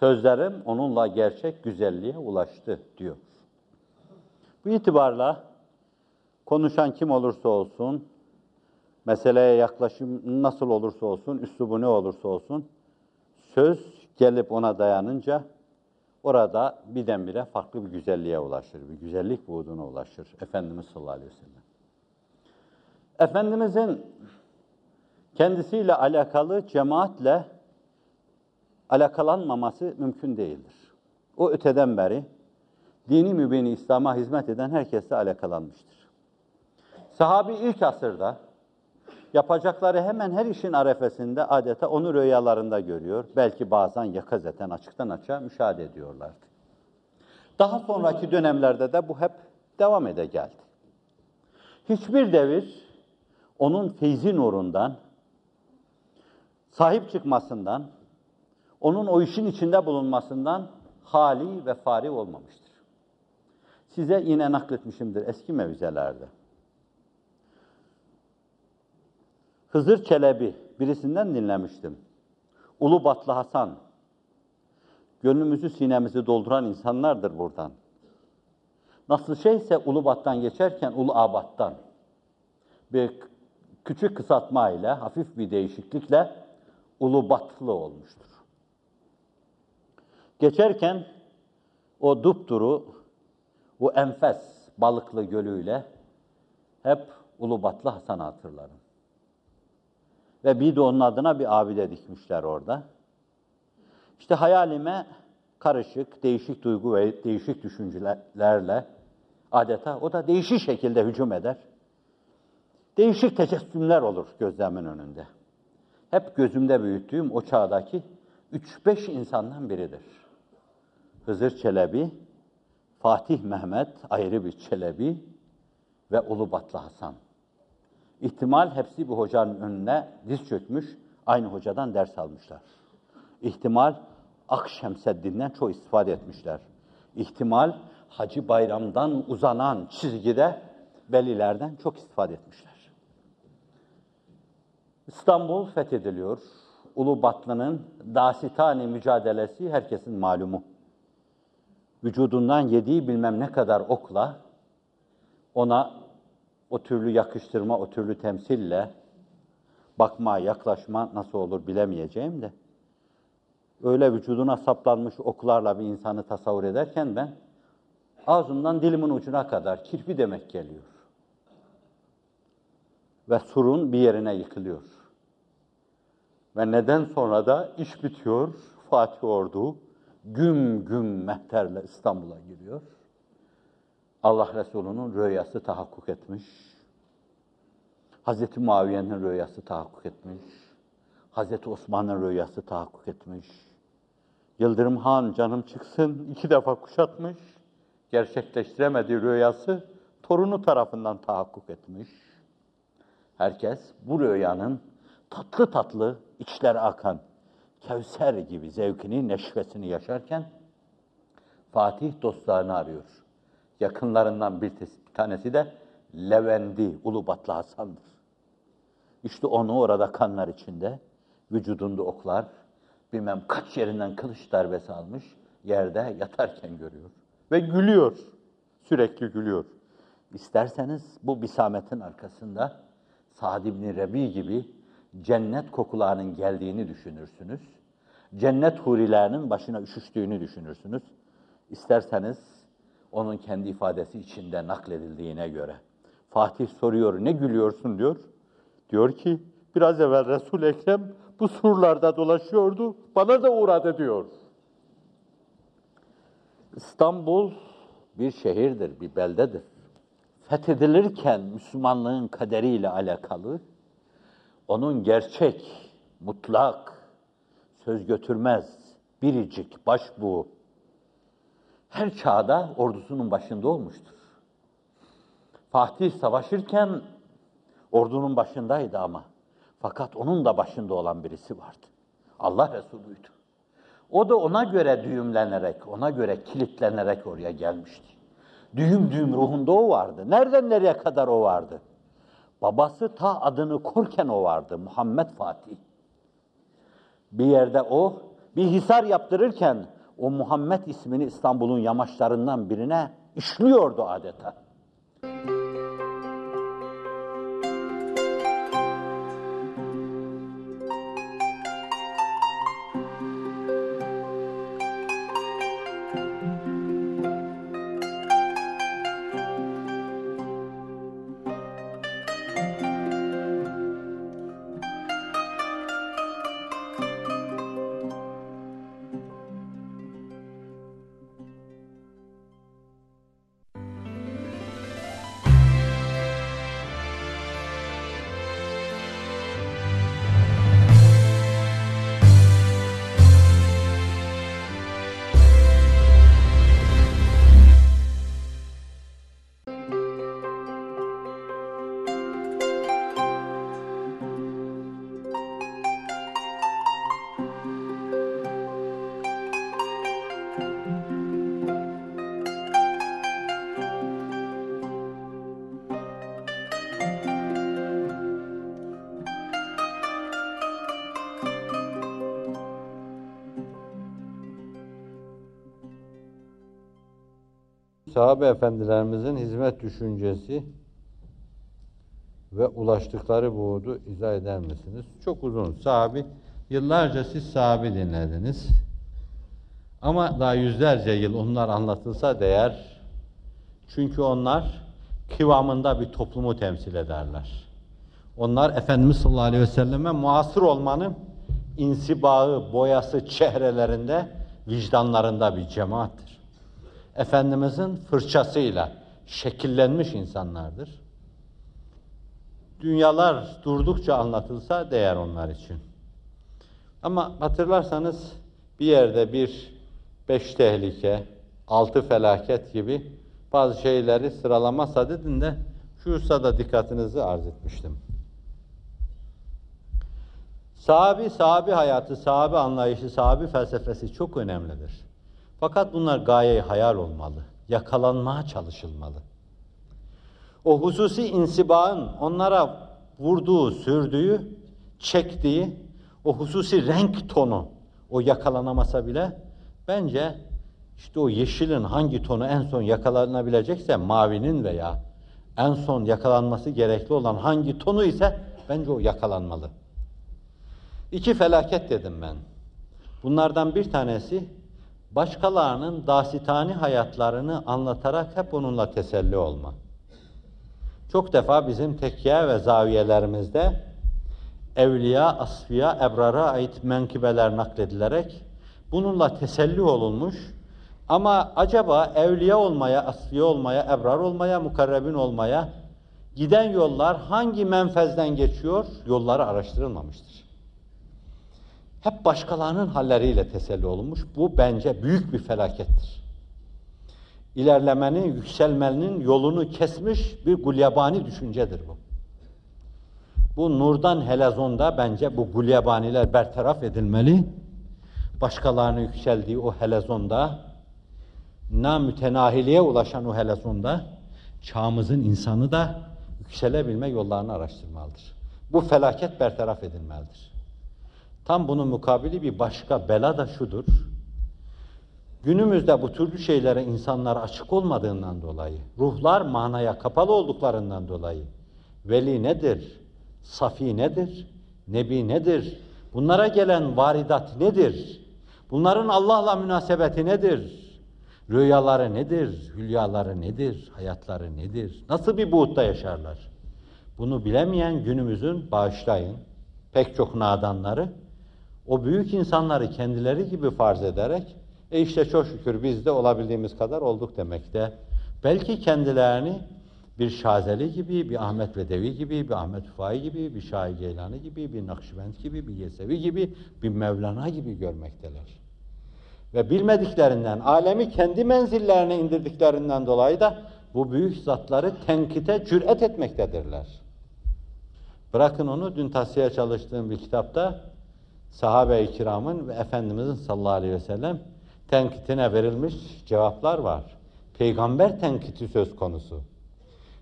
Sözlerim onunla gerçek güzelliğe ulaştı diyor. Bu itibarla konuşan kim olursa olsun, meseleye yaklaşım nasıl olursa olsun, üslubu ne olursa olsun, söz gelip ona dayanınca orada birdenbire farklı bir güzelliğe ulaşır, bir güzellik buğduna ulaşır Efendimiz sallallahu aleyhi ve sellem. Efendimizin kendisiyle alakalı cemaatle alakalanmaması mümkün değildir. O öteden beri dini mübini İslam'a hizmet eden herkesle alakalanmıştır. Sahabi ilk asırda yapacakları hemen her işin arefesinde adeta onu rüyalarında görüyor. Belki bazen yakazeten açıktan açığa müşahede ediyorlardı. Daha sonraki dönemlerde de bu hep devam ede geldi. Hiçbir devir onun feyzi nurundan, sahip çıkmasından, onun o işin içinde bulunmasından hali ve fari olmamıştır. Size yine nakletmişimdir eski mevizelerde. Hızır Çelebi, birisinden dinlemiştim. Ulu Batlı Hasan, gönlümüzü, sinemizi dolduran insanlardır buradan. Nasıl şeyse Ulubat'tan geçerken Ulu Abat'tan bir küçük kısaltma ile, hafif bir değişiklikle Ulubatlı olmuştur. Geçerken o dupduru, o enfes balıklı gölüyle hep Ulubatlı Hasan'ı hatırlarım. Ve bir de onun adına bir abide dikmişler orada. İşte hayalime karışık, değişik duygu ve değişik düşüncelerle adeta o da değişik şekilde hücum eder. Değişik tecessümler olur gözlemin önünde. Hep gözümde büyüttüğüm o çağdaki 3-5 insandan biridir. Hızır Çelebi, Fatih Mehmet ayrı bir Çelebi ve Ulubatlı Hasan. İhtimal hepsi bu hocanın önüne diz çökmüş, aynı hocadan ders almışlar. İhtimal Akşemseddin'den çok istifade etmişler. İhtimal Hacı Bayram'dan uzanan çizgide velilerden çok istifade etmişler. İstanbul fethediliyor. Ulu Batlı'nın Dasitani mücadelesi herkesin malumu. Vücudundan yediği bilmem ne kadar okla ona o türlü yakıştırma, o türlü temsille bakma, yaklaşma nasıl olur bilemeyeceğim de öyle vücuduna saplanmış oklarla bir insanı tasavvur ederken ben ağzımdan dilimin ucuna kadar kirpi demek geliyor. Ve surun bir yerine yıkılıyor. Ve neden sonra da iş bitiyor, Fatih Ordu güm güm mehterle İstanbul'a giriyor. Allah Resulü'nün rüyası tahakkuk etmiş. Hazreti Muaviye'nin rüyası tahakkuk etmiş. Hazreti Osman'ın rüyası tahakkuk etmiş. Yıldırım Han canım çıksın iki defa kuşatmış. Gerçekleştiremediği rüyası torunu tarafından tahakkuk etmiş. Herkes bu rüyanın tatlı tatlı içler akan Kevser gibi zevkini, neşvesini yaşarken Fatih dostlarını arıyor. Yakınlarından bir tanesi de Levendi, Ulubatlı Hasan'dır. İşte onu orada kanlar içinde, vücudunda oklar, bilmem kaç yerinden kılıç darbesi almış, yerde yatarken görüyor. Ve gülüyor, sürekli gülüyor. İsterseniz bu bisametin arkasında Sa'd ibn Rebi gibi cennet kokularının geldiğini düşünürsünüz. Cennet hurilerinin başına üşüştüğünü düşünürsünüz. İsterseniz onun kendi ifadesi içinde nakledildiğine göre. Fatih soruyor, ne gülüyorsun diyor. Diyor ki, biraz evvel Resul Ekrem bu surlarda dolaşıyordu, bana da uğradı diyor. İstanbul bir şehirdir, bir beldedir. Fethedilirken Müslümanlığın kaderiyle alakalı, onun gerçek, mutlak, söz götürmez, biricik, başbuğ, her çağda ordusunun başında olmuştur. Fatih savaşırken ordunun başındaydı ama. Fakat onun da başında olan birisi vardı. Allah Resulü'ydü. O da ona göre düğümlenerek, ona göre kilitlenerek oraya gelmişti. Düğüm düğüm ruhunda o vardı. Nereden nereye kadar o vardı? Babası ta adını korken o vardı. Muhammed Fatih. Bir yerde o, bir hisar yaptırırken o Muhammed ismini İstanbul'un yamaçlarından birine işliyordu adeta. Sahabe efendilerimizin hizmet düşüncesi ve ulaştıkları buğdu izah eder misiniz? Çok uzun. Sahabi, yıllarca siz sahabi dinlediniz. Ama daha yüzlerce yıl onlar anlatılsa değer. Çünkü onlar kıvamında bir toplumu temsil ederler. Onlar Efendimiz sallallahu aleyhi ve selleme muasır olmanın insibağı, boyası çehrelerinde, vicdanlarında bir cemaattir. Efendimizin fırçasıyla şekillenmiş insanlardır. Dünyalar durdukça anlatılsa değer onlar için. Ama hatırlarsanız bir yerde bir beş tehlike, altı felaket gibi bazı şeyleri sıralamazsa dedin de şu hususada dikkatinizi arz etmiştim. Sahabi, sahabi hayatı, sahabi anlayışı, sahabi felsefesi çok önemlidir. Fakat bunlar gaye hayal olmalı, yakalanmaya çalışılmalı. O hususi insibağın onlara vurduğu, sürdüğü, çektiği o hususi renk tonu, o yakalanamasa bile bence işte o yeşilin hangi tonu en son yakalanabilecekse mavinin veya en son yakalanması gerekli olan hangi tonu ise bence o yakalanmalı. İki felaket dedim ben. Bunlardan bir tanesi başkalarının dasitani hayatlarını anlatarak hep onunla teselli olma. Çok defa bizim tekkiye ve zaviyelerimizde evliya, asfiya, ebrara ait menkıbeler nakledilerek bununla teselli olunmuş ama acaba evliya olmaya, asfiye olmaya, ebrar olmaya, mukarrebin olmaya giden yollar hangi menfezden geçiyor? Yolları araştırılmamıştır. Hep başkalarının halleriyle teselli olunmuş. Bu bence büyük bir felakettir. İlerlemenin, yükselmenin yolunu kesmiş bir gulyabani düşüncedir bu. Bu nurdan helezonda bence bu gulyabaniler bertaraf edilmeli. Başkalarının yükseldiği o helezonda, namütenahiliğe ulaşan o helezonda, çağımızın insanı da yükselebilme yollarını araştırmalıdır. Bu felaket bertaraf edilmelidir. Tam bunun mukabili bir başka bela da şudur. Günümüzde bu türlü şeylere insanlar açık olmadığından dolayı, ruhlar manaya kapalı olduklarından dolayı, veli nedir, safi nedir, nebi nedir, bunlara gelen varidat nedir, bunların Allah'la münasebeti nedir, rüyaları nedir, hülyaları nedir, hayatları nedir, nasıl bir buğutta yaşarlar? Bunu bilemeyen günümüzün, bağışlayın, pek çok nadanları, o büyük insanları kendileri gibi farz ederek, e işte çok şükür biz de olabildiğimiz kadar olduk demekte. Belki kendilerini bir Şazeli gibi, bir Ahmet Bedevi gibi, bir Ahmet Ufai gibi, bir Şahi Geylani gibi, bir Nakşibend gibi, bir Yesevi gibi, bir Mevlana gibi görmekteler. Ve bilmediklerinden, alemi kendi menzillerine indirdiklerinden dolayı da bu büyük zatları tenkite cüret etmektedirler. Bırakın onu dün tahsiye çalıştığım bir kitapta sahabe-i kiramın ve Efendimizin sallallahu aleyhi ve sellem tenkitine verilmiş cevaplar var. Peygamber tenkiti söz konusu.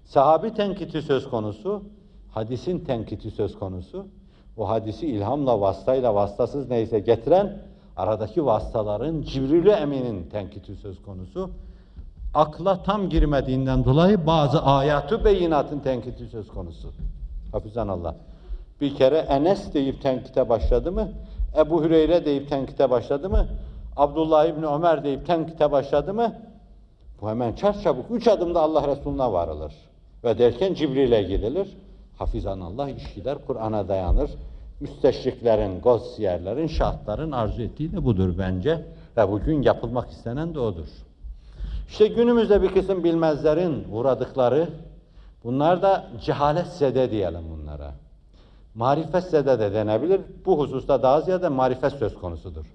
Sahabi tenkiti söz konusu, hadisin tenkiti söz konusu. O hadisi ilhamla, vasıtayla, vasıtasız neyse getiren aradaki vasıtaların Cibril-i Emin'in tenkiti söz konusu. Akla tam girmediğinden dolayı bazı ayatı beyinatın tenkiti söz konusu. Hafizan Allah. Bir kere Enes deyip tenkite başladı mı? Ebu Hüreyre deyip tenkite başladı mı? Abdullah İbni Ömer deyip tenkite başladı mı? Bu hemen çarçabuk üç adımda Allah Resulüne varılır. Ve derken Cibril'e gidilir. Hafizan Allah iş gider, Kur'an'a dayanır. Müsteşriklerin, gossiyerlerin, şahtların arzu ettiği de budur bence. Ve bugün yapılmak istenen de odur. İşte günümüzde bir kısım bilmezlerin uğradıkları, bunlar da cehalet zede diyelim bunlara. Marifet zede de denebilir. Bu hususta daha ziyade marifet söz konusudur.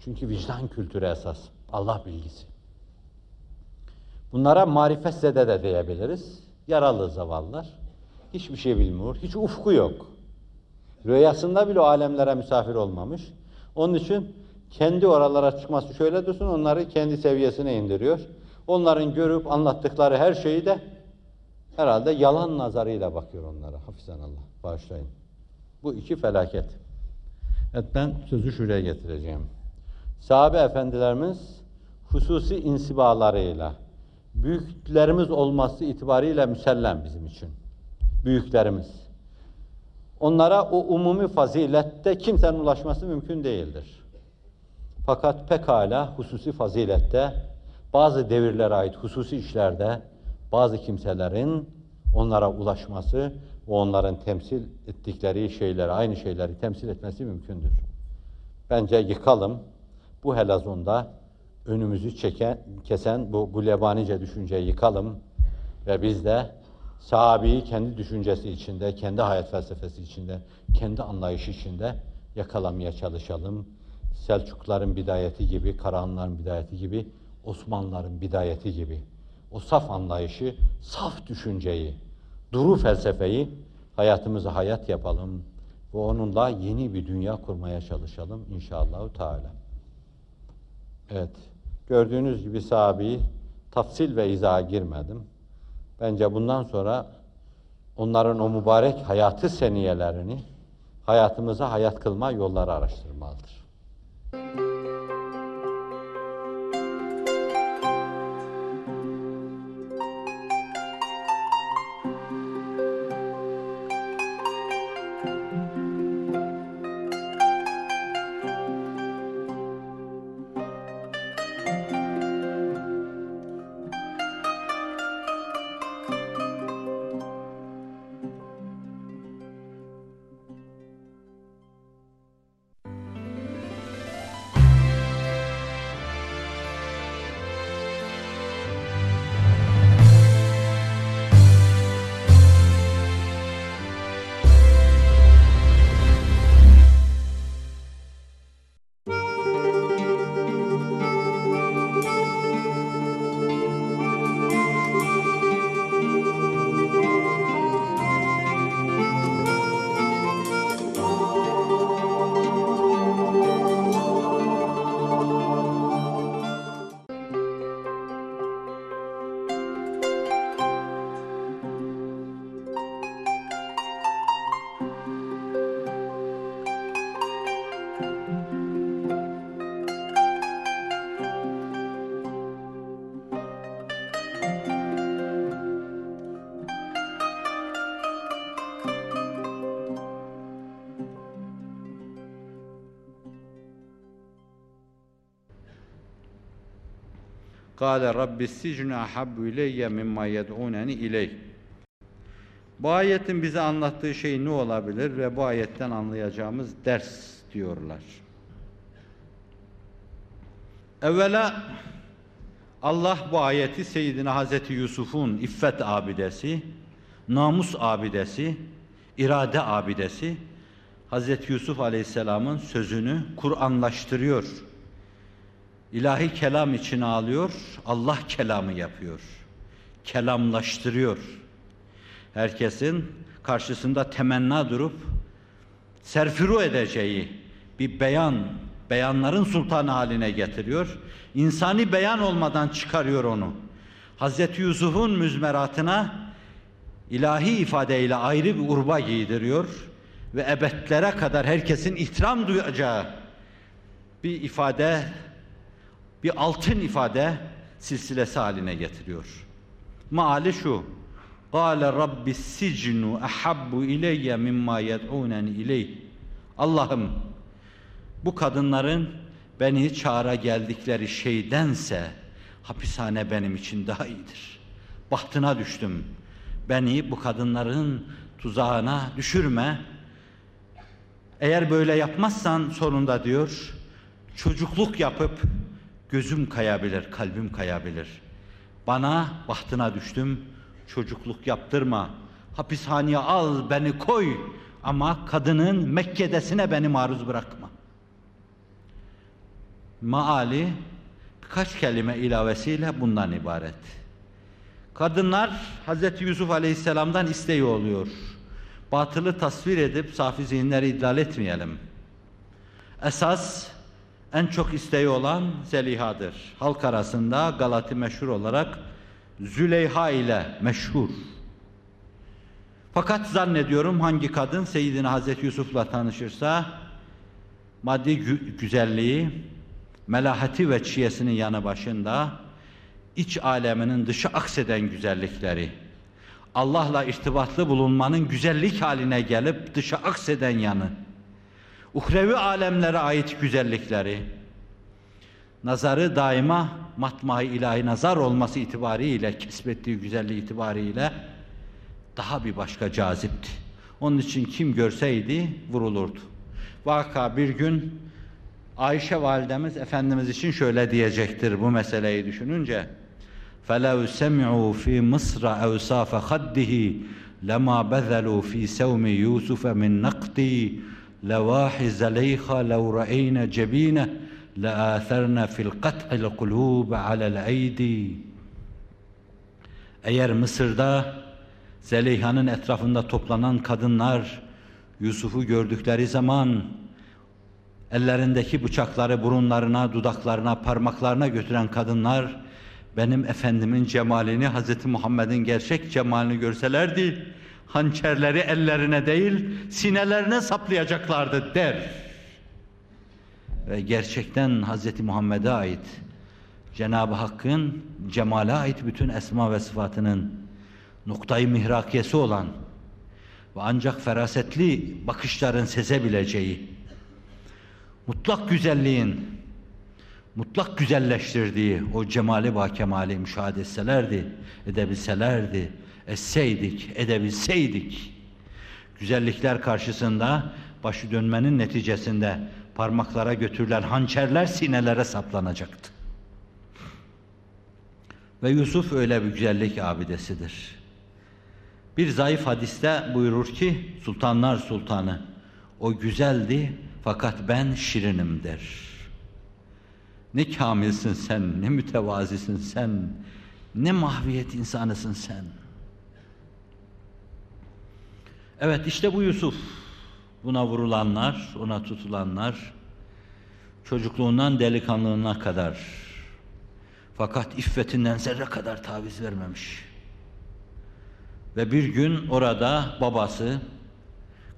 Çünkü vicdan kültürü esas. Allah bilgisi. Bunlara marifet zede de diyebiliriz. Yaralı zavallılar. Hiçbir şey bilmiyor. Hiç ufku yok. Rüyasında bile o alemlere misafir olmamış. Onun için kendi oralara çıkması şöyle dursun, onları kendi seviyesine indiriyor. Onların görüp anlattıkları her şeyi de herhalde yalan nazarıyla bakıyor onlara. Hafizan Allah. Bağışlayın. Bu iki felaket. Evet ben sözü şuraya getireceğim. Sahabe efendilerimiz hususi insibalarıyla, büyüklerimiz olması itibariyle müsellem bizim için. Büyüklerimiz. Onlara o umumi fazilette kimsenin ulaşması mümkün değildir. Fakat pekala hususi fazilette, bazı devirlere ait hususi işlerde bazı kimselerin onlara ulaşması onların temsil ettikleri şeyleri, aynı şeyleri temsil etmesi mümkündür. Bence yıkalım. Bu helazonda önümüzü çeken, kesen bu gulebanice düşünceyi yıkalım ve biz de sahabeyi kendi düşüncesi içinde, kendi hayat felsefesi içinde, kendi anlayışı içinde yakalamaya çalışalım. Selçukların bidayeti gibi, Karahanların bidayeti gibi, Osmanlıların bidayeti gibi o saf anlayışı, saf düşünceyi, duru felsefeyi hayatımıza hayat yapalım ve onunla yeni bir dünya kurmaya çalışalım inşallah Teala. Evet, gördüğünüz gibi sahabeyi tafsil ve izaha girmedim. Bence bundan sonra onların o mübarek hayatı seniyelerini hayatımıza hayat kılma yolları araştırmalıdır. Kâle Rabbi sicnu ahabbu ileyye mimma yed'ûneni ileyh. Bu ayetin bize anlattığı şey ne olabilir ve bu ayetten anlayacağımız ders diyorlar. Evvela Allah bu ayeti Seyyidina Hazreti Yusuf'un iffet abidesi, namus abidesi, irade abidesi Hazreti Yusuf Aleyhisselam'ın sözünü Kur'anlaştırıyor. İlahi kelam içine alıyor, Allah kelamı yapıyor. Kelamlaştırıyor. Herkesin karşısında temenna durup serfiru edeceği bir beyan, beyanların sultanı haline getiriyor. İnsani beyan olmadan çıkarıyor onu. Hazreti Yusuf'un müzmeratına ilahi ifadeyle ayrı bir urba giydiriyor ve ebedlere kadar herkesin ihtiram duyacağı bir ifade, bir altın ifade silsilesi haline getiriyor. Maali şu. Kâle Rabbi sicnu ahabbu ileyye mimma yed'unen ileyh. Allah'ım bu kadınların beni çağıra geldikleri şeydense hapishane benim için daha iyidir. Bahtına düştüm. Beni bu kadınların tuzağına düşürme. Eğer böyle yapmazsan sonunda diyor çocukluk yapıp gözüm kayabilir, kalbim kayabilir. Bana bahtına düştüm, çocukluk yaptırma. Hapishaneye al, beni koy ama kadının Mekke'desine beni maruz bırakma. Maali birkaç kelime ilavesiyle bundan ibaret. Kadınlar Hz. Yusuf Aleyhisselam'dan isteği oluyor. Batılı tasvir edip safi zihinleri idlal etmeyelim. Esas en çok isteği olan Zeliha'dır. Halk arasında Galati meşhur olarak Züleyha ile meşhur. Fakat zannediyorum hangi kadın Seyyidina Hazreti Yusuf'la tanışırsa maddi gü güzelliği, melahati ve çiyesinin yanı başında iç aleminin dışı akseden güzellikleri, Allah'la irtibatlı bulunmanın güzellik haline gelip dışa akseden yanı, uhrevi alemlere ait güzellikleri, nazarı daima matmai ilahi nazar olması itibariyle, kesbettiği güzelliği itibariyle daha bir başka cazipti. Onun için kim görseydi vurulurdu. Vaka bir gün Ayşe validemiz Efendimiz için şöyle diyecektir bu meseleyi düşününce. فَلَوْ سَمِعُوا فِي مِصْرَ أَوْسَافَ خَدِّهِ لَمَا بَذَلُوا فِي سَوْمِ يُوسُفَ مِنْ نَقْدِي لَوَاحِ زَلَيْخَ لَوْ رَأَيْنَ جَبِينَهِ لَآثَرْنَ فِي الْقَطْعِ الْقُلُوبَ عَلَى الْأَيْدِي Eğer Mısır'da Zeleyha'nın etrafında toplanan kadınlar Yusuf'u gördükleri zaman ellerindeki bıçakları burunlarına, dudaklarına, parmaklarına götüren kadınlar benim efendimin cemalini, Hz. Muhammed'in gerçek cemalini görselerdi, hançerleri ellerine değil, sinelerine saplayacaklardı der. Ve gerçekten Hz. Muhammed'e ait, Cenab-ı Hakk'ın cemale ait bütün esma ve sıfatının noktayı mihrakiyesi olan ve ancak ferasetli bakışların sezebileceği, mutlak güzelliğin, mutlak güzelleştirdiği o cemali ba kemali müşahede etselerdi, edebilselerdi, etseydik, edebilseydik, güzellikler karşısında başı dönmenin neticesinde parmaklara götürülen hançerler sinelere saplanacaktı. Ve Yusuf öyle bir güzellik abidesidir. Bir zayıf hadiste buyurur ki sultanlar sultanı o güzeldi fakat ben şirinim der. Ne kamilsin sen, ne mütevazisin sen, ne mahviyet insanısın sen. Evet işte bu Yusuf. Buna vurulanlar, ona tutulanlar, çocukluğundan delikanlılığına kadar fakat iffetinden zerre kadar taviz vermemiş. Ve bir gün orada babası,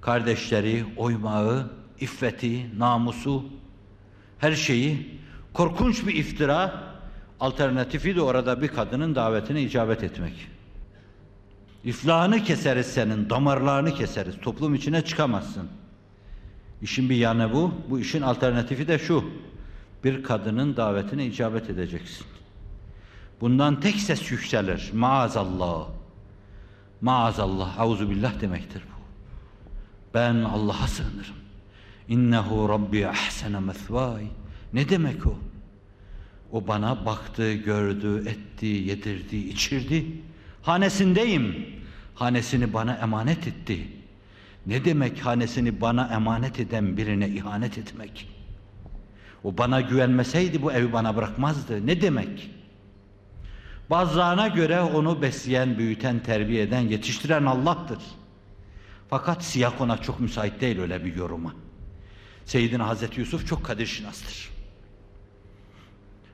kardeşleri, oymağı, iffeti, namusu, her şeyi korkunç bir iftira, alternatifi de orada bir kadının davetine icabet etmek. İflahını keseriz senin, damarlarını keseriz, toplum içine çıkamazsın. İşin bir yanı bu, bu işin alternatifi de şu, bir kadının davetine icabet edeceksin. Bundan tek ses yükselir, maazallah. Maazallah, auzu billah demektir bu. Ben Allah'a sığınırım. İnnehu Rabbi ahsene mesvay. Ne demek o? O bana baktı, gördü, etti, yedirdi, içirdi. Hanesindeyim. Hanesini bana emanet etti. Ne demek hanesini bana emanet eden birine ihanet etmek? O bana güvenmeseydi bu evi bana bırakmazdı. Ne demek? Bazılarına göre onu besleyen, büyüten, terbiye eden, yetiştiren Allah'tır. Fakat siyah ona çok müsait değil öyle bir yoruma. Seyyidina Hazreti Yusuf çok kadir şinastır.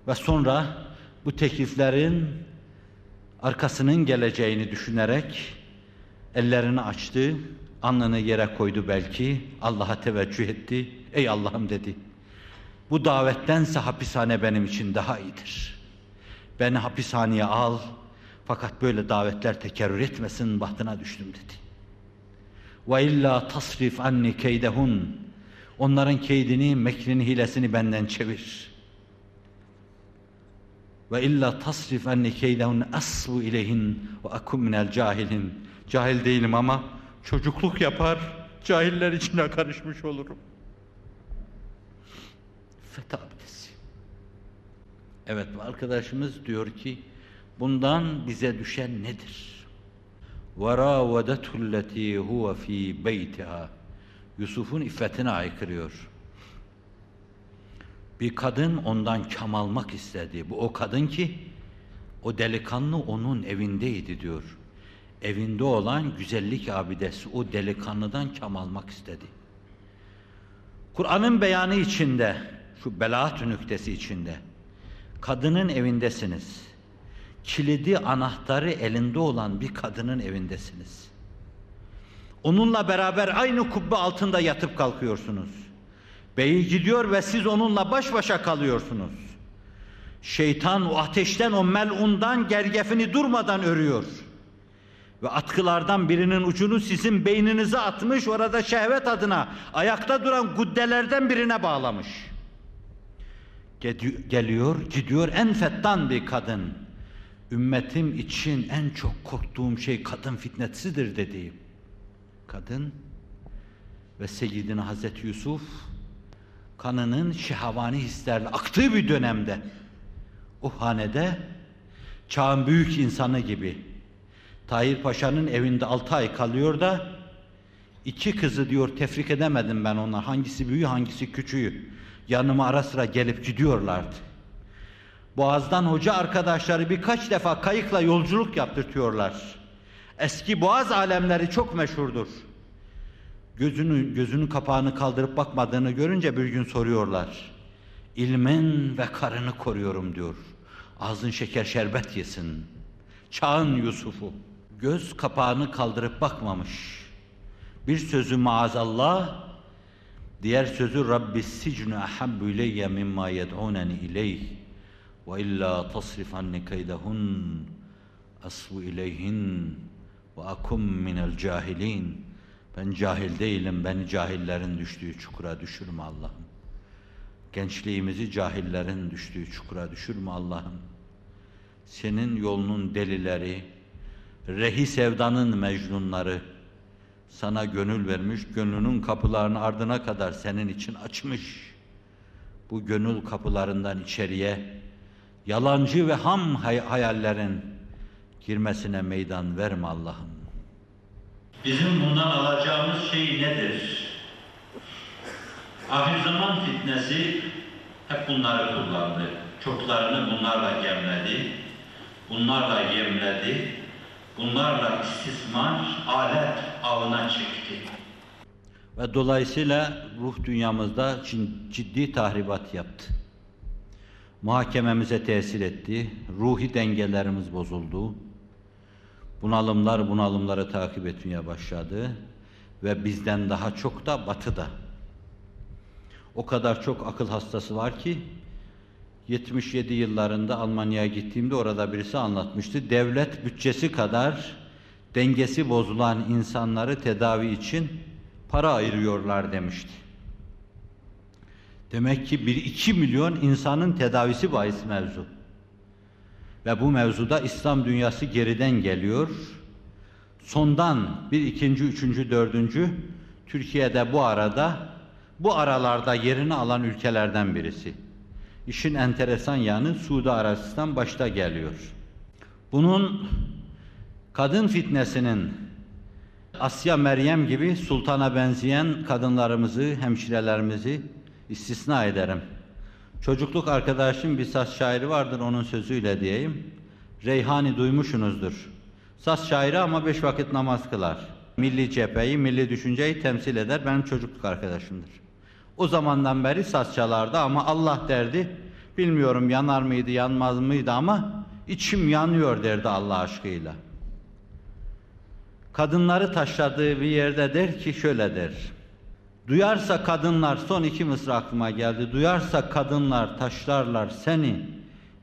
Ve sonra bu tekliflerin arkasının geleceğini düşünerek ellerini açtı, alnını yere koydu belki, Allah'a teveccüh etti. Ey Allah'ım dedi, bu davettense hapishane benim için daha iyidir. Beni hapishaneye al, fakat böyle davetler tekerrür etmesin, bahtına düştüm dedi. Ve illa tasrif anni keydehun. Onların keydini, mekrini, hilesini benden çevir. Ve illa tasrif anni keydehun asbu ileyhin ve akum minel cahilin. Cahil değilim ama çocukluk yapar, cahiller içine karışmış olurum. Fetha abdesti. Evet bu arkadaşımız diyor ki bundan bize düşen nedir? وَرَاوَدَتُ الَّتِي هُوَ ف۪ي بَيْتِهَا Yusuf'un iffetine aykırıyor. Bir kadın ondan kam almak istedi. Bu o kadın ki o delikanlı onun evindeydi diyor. Evinde olan güzellik abidesi o delikanlıdan kam almak istedi. Kur'an'ın beyanı içinde, şu belaat nüktesi içinde, kadının evindesiniz. Kilidi, anahtarı elinde olan bir kadının evindesiniz. Onunla beraber aynı kubbe altında yatıp kalkıyorsunuz. Beyi gidiyor ve siz onunla baş başa kalıyorsunuz. Şeytan o ateşten, o melundan gergefini durmadan örüyor. Ve atkılardan birinin ucunu sizin beyninize atmış, orada şehvet adına ayakta duran guddelerden birine bağlamış. Geliyor, gidiyor en fettan bir kadın. Ümmetim için en çok korktuğum şey kadın fitnesidir dediğim. Kadın ve Seyyidina Hazreti Yusuf kanının şehavani hislerle aktığı bir dönemde o hanede çağın büyük insanı gibi Tahir Paşa'nın evinde altı ay kalıyor da iki kızı diyor tefrik edemedim ben onlar. Hangisi büyüğü hangisi küçüğü. Yanıma ara sıra gelip gidiyorlardı. Boğaz'dan hoca arkadaşları birkaç defa kayıkla yolculuk yaptırtıyorlar. Eski Boğaz alemleri çok meşhurdur. Gözünü, gözünün kapağını kaldırıp bakmadığını görünce bir gün soruyorlar. İlmin ve karını koruyorum diyor. Ağzın şeker şerbet yesin. Çağın Yusuf'u. Göz kapağını kaldırıp bakmamış. Bir sözü maazallah, diğer sözü Rabbi sicnu ahabbu ileyye mimma yed'uneni ileyh ve illa tasrif anni keydehun asbu ileyhin ve akum minel cahilin ben cahil değilim beni cahillerin düştüğü çukura düşürme Allah'ım gençliğimizi cahillerin düştüğü çukura düşürme Allah'ım senin yolunun delileri rehi sevdanın mecnunları sana gönül vermiş, gönlünün kapılarını ardına kadar senin için açmış. Bu gönül kapılarından içeriye yalancı ve ham hay hayallerin girmesine meydan verme Allah'ım. Bizim bundan alacağımız şey nedir? Ahir zaman fitnesi hep bunları kullandı. Çoklarını bunlarla gemledi, bunlarla yemledi, bunlarla istismar, alet avına çekti. Ve dolayısıyla ruh dünyamızda ciddi tahribat yaptı. Muhakememize tesir etti, ruhi dengelerimiz bozuldu. Bunalımlar bunalımları takip etmeye başladı ve bizden daha çok da batıda. O kadar çok akıl hastası var ki 77 yıllarında Almanya'ya gittiğimde orada birisi anlatmıştı. Devlet bütçesi kadar dengesi bozulan insanları tedavi için para ayırıyorlar demişti. Demek ki 1-2 milyon insanın tedavisi bahis mevzu. Ve bu mevzuda İslam dünyası geriden geliyor. Sondan bir ikinci, üçüncü, dördüncü Türkiye'de bu arada bu aralarda yerini alan ülkelerden birisi. İşin enteresan yanı Suudi Arabistan başta geliyor. Bunun kadın fitnesinin Asya Meryem gibi sultana benzeyen kadınlarımızı, hemşirelerimizi istisna ederim. Çocukluk arkadaşım bir saz şairi vardır onun sözüyle diyeyim. Reyhani duymuşsunuzdur. Saz şairi ama beş vakit namaz kılar. Milli cepheyi, milli düşünceyi temsil eder. Benim çocukluk arkadaşımdır. O zamandan beri saz çalardı ama Allah derdi. Bilmiyorum yanar mıydı, yanmaz mıydı ama içim yanıyor derdi Allah aşkıyla. Kadınları taşladığı bir yerde der ki şöyle der. Duyarsa kadınlar, son iki mısra aklıma geldi. Duyarsa kadınlar taşlarlar seni.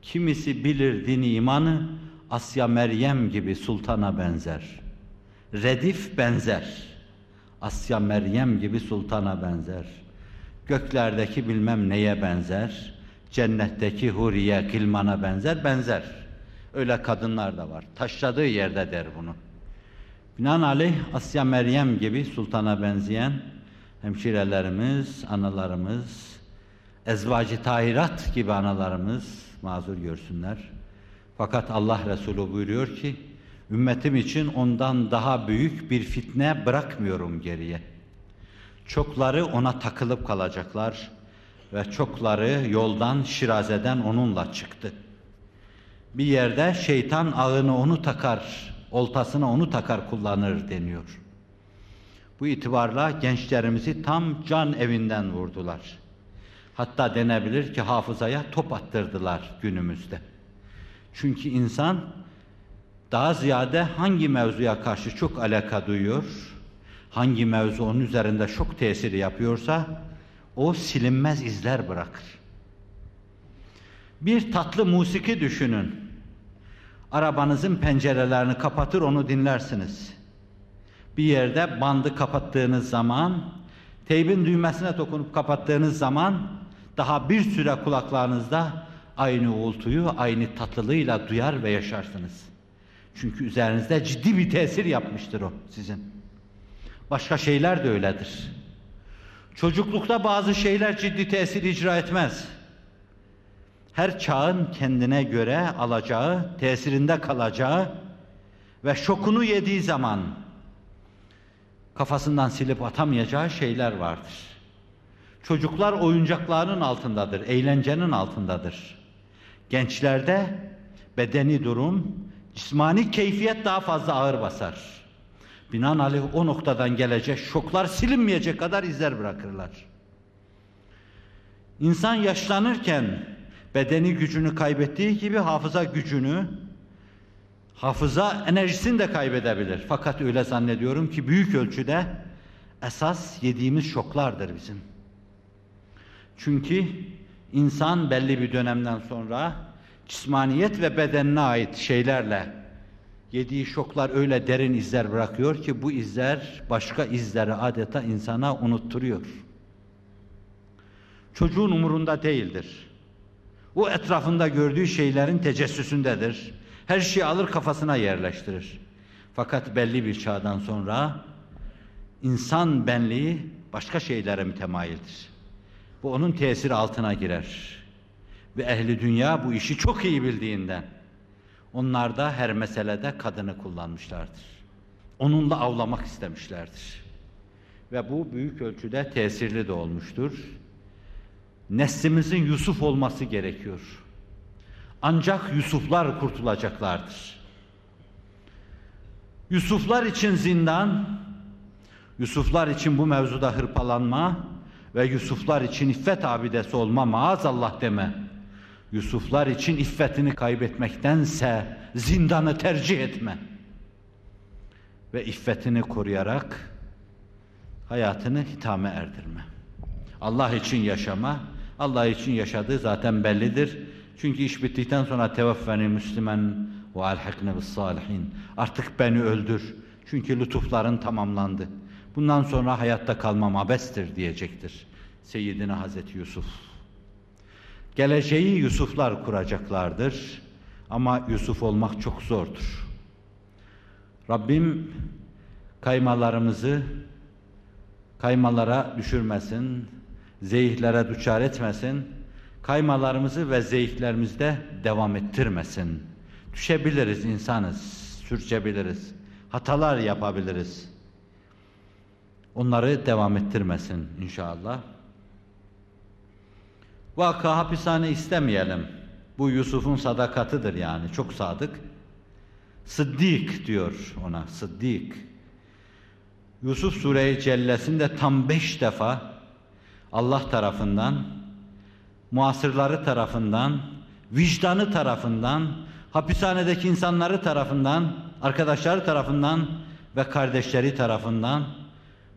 Kimisi bilir din imanı, Asya Meryem gibi sultana benzer. Redif benzer. Asya Meryem gibi sultana benzer. Göklerdeki bilmem neye benzer. Cennetteki huriye kilmana benzer, benzer. Öyle kadınlar da var. Taşladığı yerde der bunu. Binaenaleyh Asya Meryem gibi sultana benzeyen hemşirelerimiz, analarımız, ezvacı tahirat gibi analarımız mazur görsünler. Fakat Allah Resulü buyuruyor ki, ümmetim için ondan daha büyük bir fitne bırakmıyorum geriye. Çokları ona takılıp kalacaklar ve çokları yoldan, şirazeden onunla çıktı. Bir yerde şeytan ağını onu takar, oltasına onu takar kullanır deniyor. Bu itibarla gençlerimizi tam can evinden vurdular. Hatta denebilir ki hafızaya top attırdılar günümüzde. Çünkü insan daha ziyade hangi mevzuya karşı çok alaka duyuyor, hangi mevzu onun üzerinde çok tesiri yapıyorsa o silinmez izler bırakır. Bir tatlı musiki düşünün. Arabanızın pencerelerini kapatır onu dinlersiniz. Bir yerde bandı kapattığınız zaman, teybin düğmesine dokunup kapattığınız zaman daha bir süre kulaklarınızda aynı uğultuyu, aynı tatlılığıyla duyar ve yaşarsınız. Çünkü üzerinizde ciddi bir tesir yapmıştır o sizin. Başka şeyler de öyledir. Çocuklukta bazı şeyler ciddi tesir icra etmez. Her çağın kendine göre alacağı, tesirinde kalacağı ve şokunu yediği zaman kafasından silip atamayacağı şeyler vardır. Çocuklar oyuncaklarının altındadır, eğlencenin altındadır. Gençlerde bedeni durum, cismani keyfiyet daha fazla ağır basar. Binaenaleyh o noktadan gelecek şoklar silinmeyecek kadar izler bırakırlar. İnsan yaşlanırken bedeni gücünü kaybettiği gibi hafıza gücünü, hafıza enerjisini de kaybedebilir. Fakat öyle zannediyorum ki büyük ölçüde esas yediğimiz şoklardır bizim. Çünkü insan belli bir dönemden sonra cismaniyet ve bedenine ait şeylerle yediği şoklar öyle derin izler bırakıyor ki bu izler başka izleri adeta insana unutturuyor. Çocuğun umurunda değildir. O etrafında gördüğü şeylerin tecessüsündedir. Her şeyi alır kafasına yerleştirir. Fakat belli bir çağdan sonra insan benliği başka şeylere mütemayildir. Bu onun tesiri altına girer. Ve ehli dünya bu işi çok iyi bildiğinden onlar da her meselede kadını kullanmışlardır. Onunla avlamak istemişlerdir. Ve bu büyük ölçüde tesirli de olmuştur. Neslimizin Yusuf olması gerekiyor. Ancak Yusuflar kurtulacaklardır. Yusuflar için zindan, Yusuflar için bu mevzuda hırpalanma ve Yusuflar için iffet abidesi olma maazallah deme. Yusuflar için iffetini kaybetmektense zindanı tercih etme. Ve iffetini koruyarak hayatını hitame erdirme. Allah için yaşama, Allah için yaşadığı zaten bellidir. Çünkü iş bittikten sonra teveffeni Müslüman ve alhikne bis salihin. Artık beni öldür. Çünkü lütufların tamamlandı. Bundan sonra hayatta kalmam abestir diyecektir. Seyyidina Hazreti Yusuf. Geleceği Yusuflar kuracaklardır. Ama Yusuf olmak çok zordur. Rabbim kaymalarımızı kaymalara düşürmesin, zeyhlere düçar etmesin, kaymalarımızı ve zeyhlerimizde devam ettirmesin. Düşebiliriz insanız, sürçebiliriz, hatalar yapabiliriz. Onları devam ettirmesin inşallah. Vaka hapishane istemeyelim. Bu Yusuf'un sadakatıdır yani. Çok sadık. Sıddik diyor ona. Sıddik. Yusuf Sure-i Cellesinde tam beş defa Allah tarafından, muasırları tarafından, vicdanı tarafından, hapishanedeki insanları tarafından, arkadaşları tarafından ve kardeşleri tarafından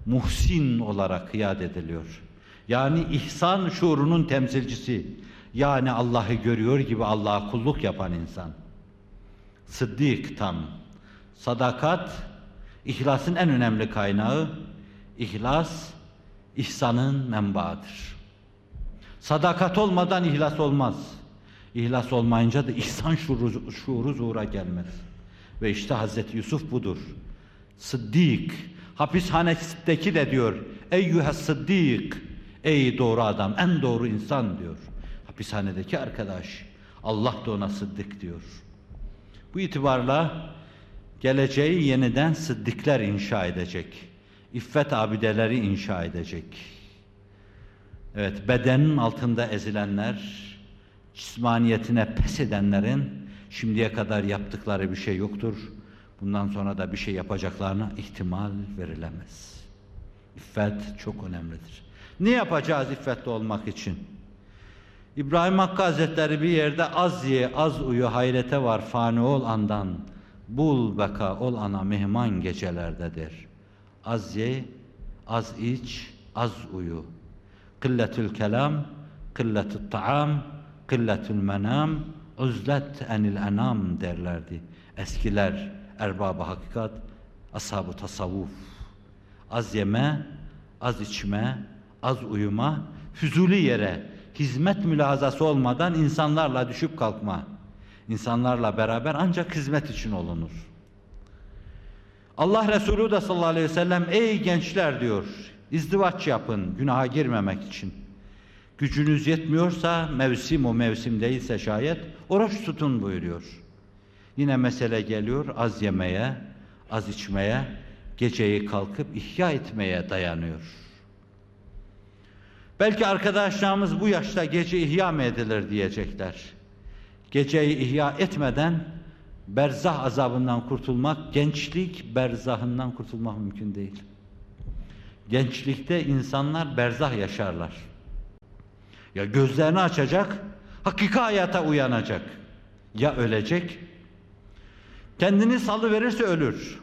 muhsin olarak yad ediliyor. Yani ihsan şuurunun temsilcisi. Yani Allah'ı görüyor gibi Allah'a kulluk yapan insan. Sıddık tam. Sadakat, ihlasın en önemli kaynağı. İhlas, ihsanın menbaıdır. Sadakat olmadan ihlas olmaz. İhlas olmayınca da ihsan şuuru, şuuru zuhura gelmez. Ve işte Hazreti Yusuf budur. Sıddık, hapishanedeki de diyor, Eyyühe sıddık, ey doğru adam, en doğru insan diyor. Hapishanedeki arkadaş, Allah da ona sıddık diyor. Bu itibarla geleceği yeniden sıddıklar inşa edecek. İffet abideleri inşa edecek. Evet, bedenin altında ezilenler, cismaniyetine pes edenlerin şimdiye kadar yaptıkları bir şey yoktur. Bundan sonra da bir şey yapacaklarına ihtimal verilemez. İffet çok önemlidir. Ne yapacağız iffetli olmak için? İbrahim Hakkı Hazretleri bir yerde az ye, az uyu, hayrete var, fani ol andan, bul beka ol ana mehman gecelerdedir. Az ye, az iç, az uyu. Kılletül kelam, kılletül taam, kılletül menam, uzlet enil enam derlerdi. Eskiler, erbab hakikat, ashab-ı tasavvuf. Az yeme, az içme, az uyuma, füzuli yere, hizmet mülazası olmadan insanlarla düşüp kalkma. İnsanlarla beraber ancak hizmet için olunur. Allah Resulü de sallallahu aleyhi ve sellem ey gençler diyor izdivaç yapın günaha girmemek için. Gücünüz yetmiyorsa mevsim o mevsim değilse şayet oruç tutun buyuruyor. Yine mesele geliyor az yemeye, az içmeye, geceyi kalkıp ihya etmeye dayanıyor. Belki arkadaşlarımız bu yaşta gece ihya mı edilir diyecekler. Geceyi ihya etmeden berzah azabından kurtulmak, gençlik berzahından kurtulmak mümkün değil. Gençlikte insanlar berzah yaşarlar. Ya gözlerini açacak, hakika hayata uyanacak. Ya ölecek, kendini salı verirse ölür.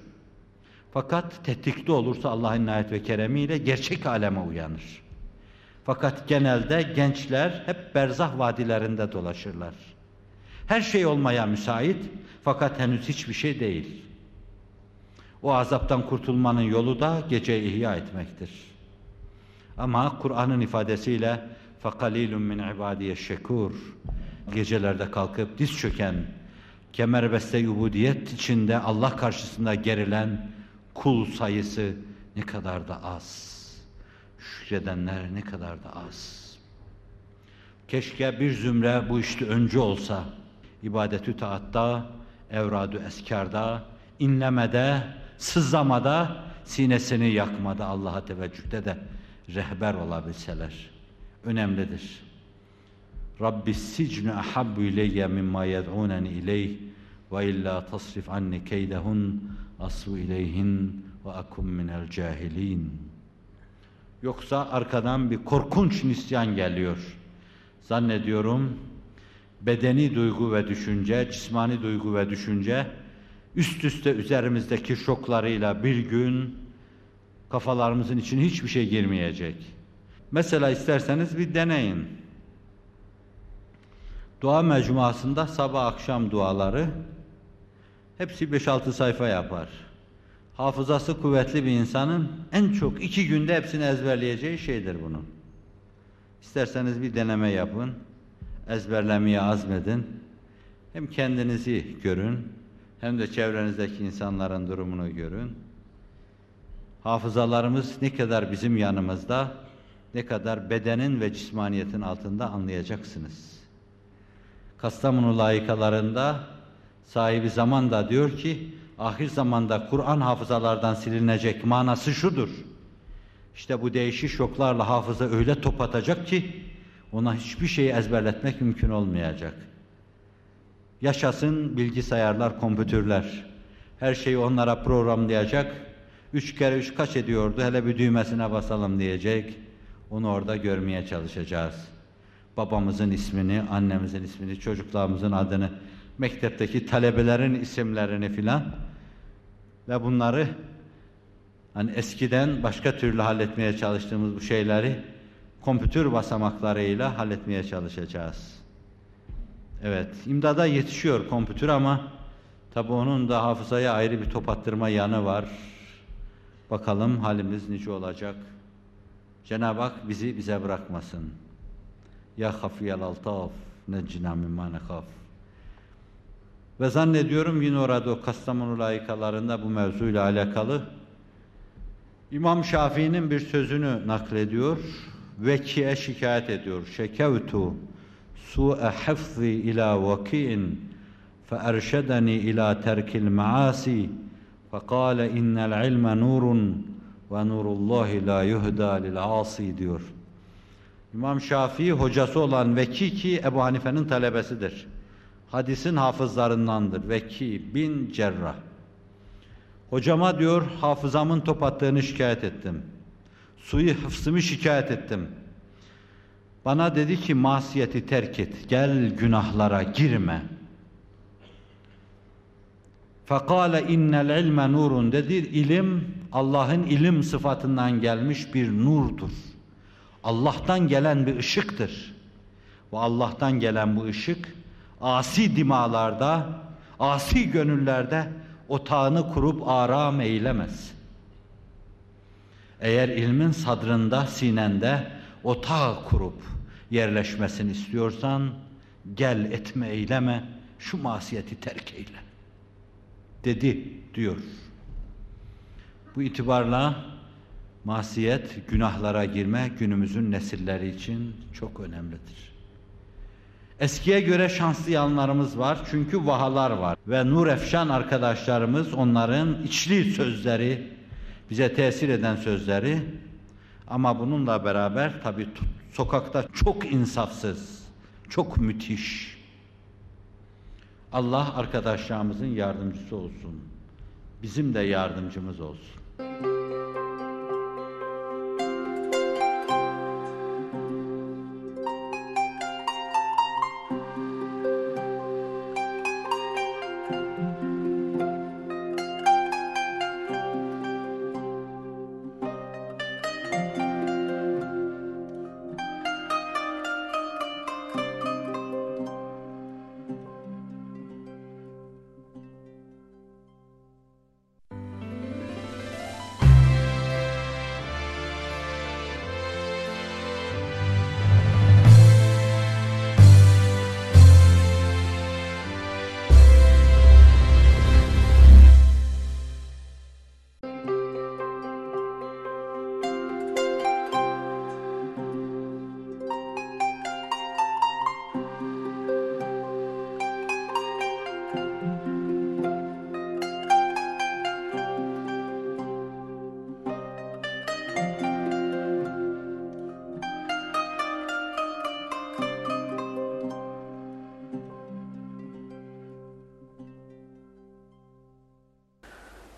Fakat tetikte olursa Allah'ın inayet ve keremiyle gerçek aleme uyanır. Fakat genelde gençler hep berzah vadilerinde dolaşırlar. Her şey olmaya müsait fakat henüz hiçbir şey değil. O azaptan kurtulmanın yolu da gece ihya etmektir. Ama Kur'an'ın ifadesiyle fakalilun min ibadiye şekur. Gecelerde kalkıp diz çöken, kemerbeste yubudiyet içinde Allah karşısında gerilen kul sayısı ne kadar da az. Şükredenler ne kadar da az. Keşke bir zümre bu işte öncü olsa. İbadetü taatta, evradu eskarda, inlemede sızlamada, sinesini yakmada, Allah'a teveccühde de rehber olabilseler. Önemlidir. Rabbi sicnu ahabbu ileyye mimma yed'uneni ileyh ve illa tasrif anni keydehun asbu ileyhin ve akum minel cahilin. Yoksa arkadan bir korkunç nisyan geliyor. Zannediyorum bedeni duygu ve düşünce, cismani duygu ve düşünce üst üste üzerimizdeki şoklarıyla bir gün kafalarımızın içine hiçbir şey girmeyecek. Mesela isterseniz bir deneyin. Dua mecmuasında sabah akşam duaları hepsi 5-6 sayfa yapar. Hafızası kuvvetli bir insanın en çok iki günde hepsini ezberleyeceği şeydir bunun. İsterseniz bir deneme yapın, ezberlemeye azmedin. Hem kendinizi görün, hem de çevrenizdeki insanların durumunu görün. Hafızalarımız ne kadar bizim yanımızda, ne kadar bedenin ve cismaniyetin altında anlayacaksınız. Kastamonu layıkalarında sahibi zaman da diyor ki, ahir zamanda Kur'an hafızalardan silinecek manası şudur. İşte bu değişik şoklarla hafıza öyle top atacak ki, ona hiçbir şeyi ezberletmek mümkün olmayacak. Yaşasın bilgisayarlar, kompütürler. Her şeyi onlara programlayacak. Üç kere üç kaç ediyordu, hele bir düğmesine basalım diyecek. Onu orada görmeye çalışacağız. Babamızın ismini, annemizin ismini, çocuklarımızın adını mektepteki talebelerin isimlerini filan ve bunları hani eskiden başka türlü halletmeye çalıştığımız bu şeyleri kompütür basamaklarıyla halletmeye çalışacağız. Evet, imdada yetişiyor kompütür ama tabi onun da hafızaya ayrı bir top attırma yanı var. Bakalım halimiz nice olacak. Cenab-ı Hak bizi bize bırakmasın. Ya hafiyel altaf neccina mimma nekhaf. Ve zannediyorum yine orada o Kastamonu layıkalarında bu mevzuyla alakalı İmam Şafii'nin bir sözünü naklediyor. Veki'ye şikayet ediyor. Şekevtu su'e hafzi ila vaki'in فأرشدني إلى ترك المعاصي فقال إن العلم نور ونور الله لا يهدى للعاصي diyor. İmam Şafii hocası olan Veki ki Ebu Hanife'nin talebesidir. Hadisin hafızlarındandır. Veki bin Cerrah. Hocama diyor hafızamın top attığını şikayet ettim. Suyu hıfzımı şikayet ettim. Bana dedi ki masiyeti terk et. Gel günahlara girme. Fakale innel ilme nurun dedi. İlim Allah'ın ilim sıfatından gelmiş bir nurdur. Allah'tan gelen bir ışıktır. Ve Allah'tan gelen bu ışık asi dimalarda, asi gönüllerde otağını kurup aram eylemez. Eğer ilmin sadrında, sinende otağı kurup yerleşmesini istiyorsan gel etme eyleme, şu masiyeti terk eyle. Dedi diyor. Bu itibarla masiyet, günahlara girme günümüzün nesilleri için çok önemlidir. Eskiye göre şanslı yanlarımız var çünkü vahalar var ve nur efşan arkadaşlarımız onların içli sözleri, bize tesir eden sözleri ama bununla beraber tabi sokakta çok insafsız, çok müthiş. Allah arkadaşlarımızın yardımcısı olsun. Bizim de yardımcımız olsun.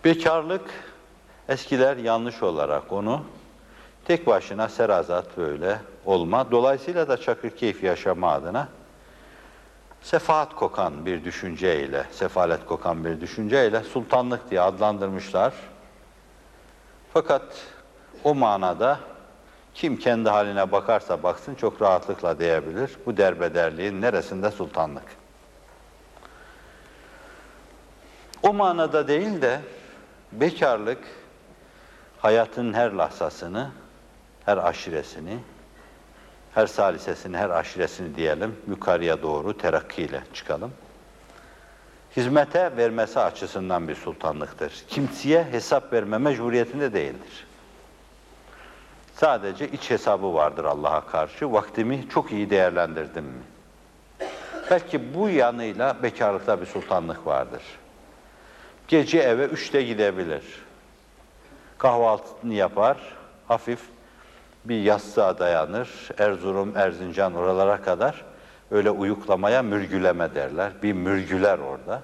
Bekarlık eskiler yanlış olarak onu tek başına serazat böyle olma. Dolayısıyla da çakır keyif yaşama adına sefaat kokan bir düşünceyle, sefalet kokan bir düşünceyle sultanlık diye adlandırmışlar. Fakat o manada kim kendi haline bakarsa baksın çok rahatlıkla diyebilir. Bu derbederliğin neresinde sultanlık? O manada değil de bekarlık hayatın her lahzasını, her aşiresini, her salisesini, her aşiresini diyelim yukarıya doğru terakkiyle çıkalım. Hizmete vermesi açısından bir sultanlıktır. Kimseye hesap verme mecburiyetinde değildir. Sadece iç hesabı vardır Allah'a karşı. Vaktimi çok iyi değerlendirdim mi? Belki bu yanıyla bekarlıkta bir sultanlık vardır. Gece eve üçte gidebilir. Kahvaltısını yapar, hafif bir yastığa dayanır. Erzurum, Erzincan oralara kadar öyle uyuklamaya mürgüleme derler. Bir mürgüler orada.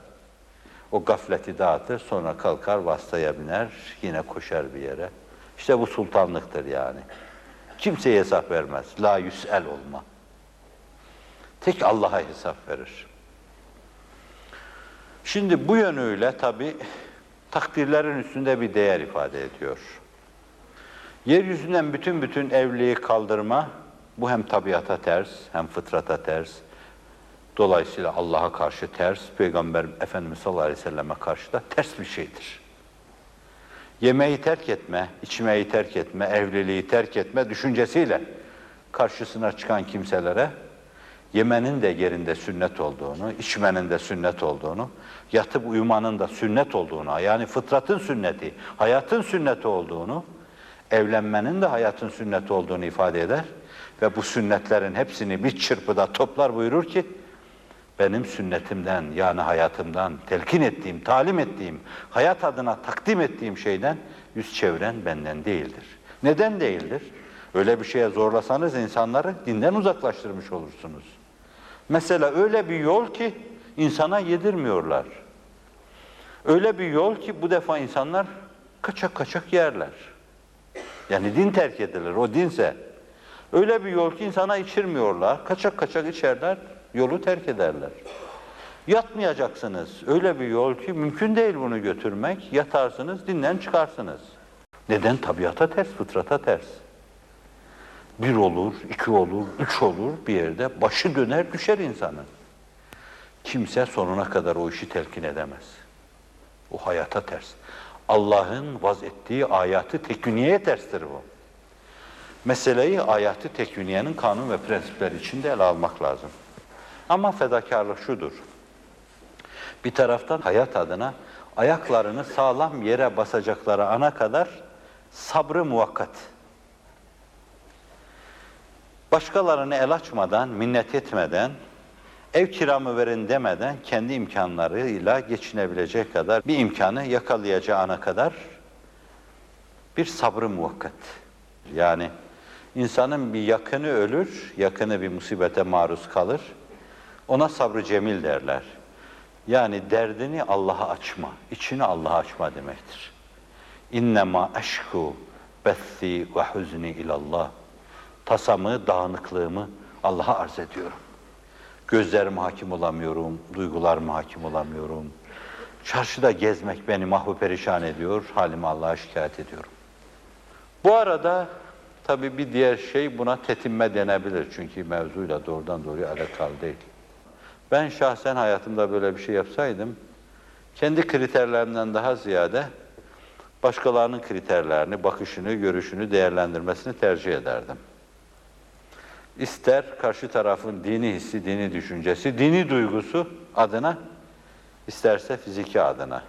O gafleti dağıtır, sonra kalkar vasıtaya biner, yine koşar bir yere. İşte bu sultanlıktır yani. Kimseye hesap vermez. La yüsel olma. Tek Allah'a hesap verir. Şimdi bu yönüyle tabi takdirlerin üstünde bir değer ifade ediyor. Yeryüzünden bütün bütün evliliği kaldırma, bu hem tabiata ters, hem fıtrata ters. Dolayısıyla Allah'a karşı ters, Peygamber Efendimiz sallallahu aleyhi ve selleme karşı da ters bir şeydir. Yemeği terk etme, içmeyi terk etme, evliliği terk etme düşüncesiyle karşısına çıkan kimselere yemenin de yerinde sünnet olduğunu, içmenin de sünnet olduğunu, yatıp uyumanın da sünnet olduğunu, yani fıtratın sünneti, hayatın sünneti olduğunu, evlenmenin de hayatın sünneti olduğunu ifade eder ve bu sünnetlerin hepsini bir çırpıda toplar buyurur ki, benim sünnetimden yani hayatımdan telkin ettiğim, talim ettiğim, hayat adına takdim ettiğim şeyden yüz çeviren benden değildir. Neden değildir? Öyle bir şeye zorlasanız insanları dinden uzaklaştırmış olursunuz. Mesela öyle bir yol ki insana yedirmiyorlar. Öyle bir yol ki bu defa insanlar kaçak kaçak yerler. Yani din terk edilir, o dinse. Öyle bir yol ki insana içirmiyorlar, kaçak kaçak içerler, yolu terk ederler. Yatmayacaksınız. Öyle bir yol ki mümkün değil bunu götürmek. Yatarsınız, dinden çıkarsınız. Neden? Tabiata ters, fıtrata ters. Bir olur, iki olur, üç olur bir yerde. Başı döner düşer insanın. Kimse sonuna kadar o işi telkin edemez. O hayata ters. Allah'ın vaz ettiği ayatı teküniyeye terstir bu. Meseleyi ayatı tekviniyenin kanun ve prensipleri içinde ele almak lazım. Ama fedakarlık şudur. Bir taraftan hayat adına ayaklarını sağlam yere basacakları ana kadar sabrı muvakkat. Başkalarını el açmadan, minnet etmeden, ev kiramı verin demeden kendi imkanlarıyla geçinebilecek kadar bir imkanı yakalayacağı ana kadar bir sabrı muvakkat. Yani insanın bir yakını ölür, yakını bir musibete maruz kalır. Ona sabrı cemil derler. Yani derdini Allah'a açma, içini Allah'a açma demektir. İnnemâ eşku bethi ve huzni ilallah. Tasamı, dağınıklığımı Allah'a arz ediyorum. Gözlerime hakim olamıyorum, duygularıma hakim olamıyorum. Çarşıda gezmek beni mahvu perişan ediyor, halimi Allah'a şikayet ediyorum. Bu arada tabii bir diğer şey buna tetinme denebilir. Çünkü mevzuyla doğrudan doğruya alakalı değil. Ben şahsen hayatımda böyle bir şey yapsaydım, kendi kriterlerimden daha ziyade başkalarının kriterlerini, bakışını, görüşünü, değerlendirmesini tercih ederdim. İster karşı tarafın dini hissi, dini düşüncesi, dini duygusu adına, isterse fiziki adına.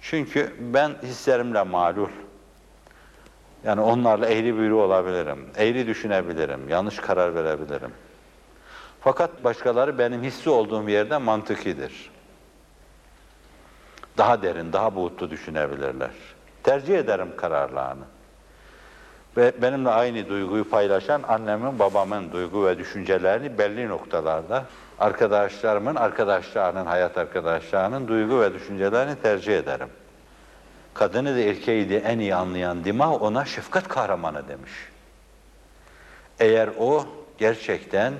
Çünkü ben hislerimle malul, yani onlarla eğri büğrü olabilirim, eğri düşünebilirim, yanlış karar verebilirim. Fakat başkaları benim hissi olduğum yerde mantıkidir. Daha derin, daha buğutlu düşünebilirler. Tercih ederim kararlarını. Ve benimle aynı duyguyu paylaşan annemin, babamın duygu ve düşüncelerini belli noktalarda, arkadaşlarımın, arkadaşlarının, hayat arkadaşlarının duygu ve düşüncelerini tercih ederim. Kadını da erkeği de en iyi anlayan Dima ona şefkat kahramanı demiş. Eğer o gerçekten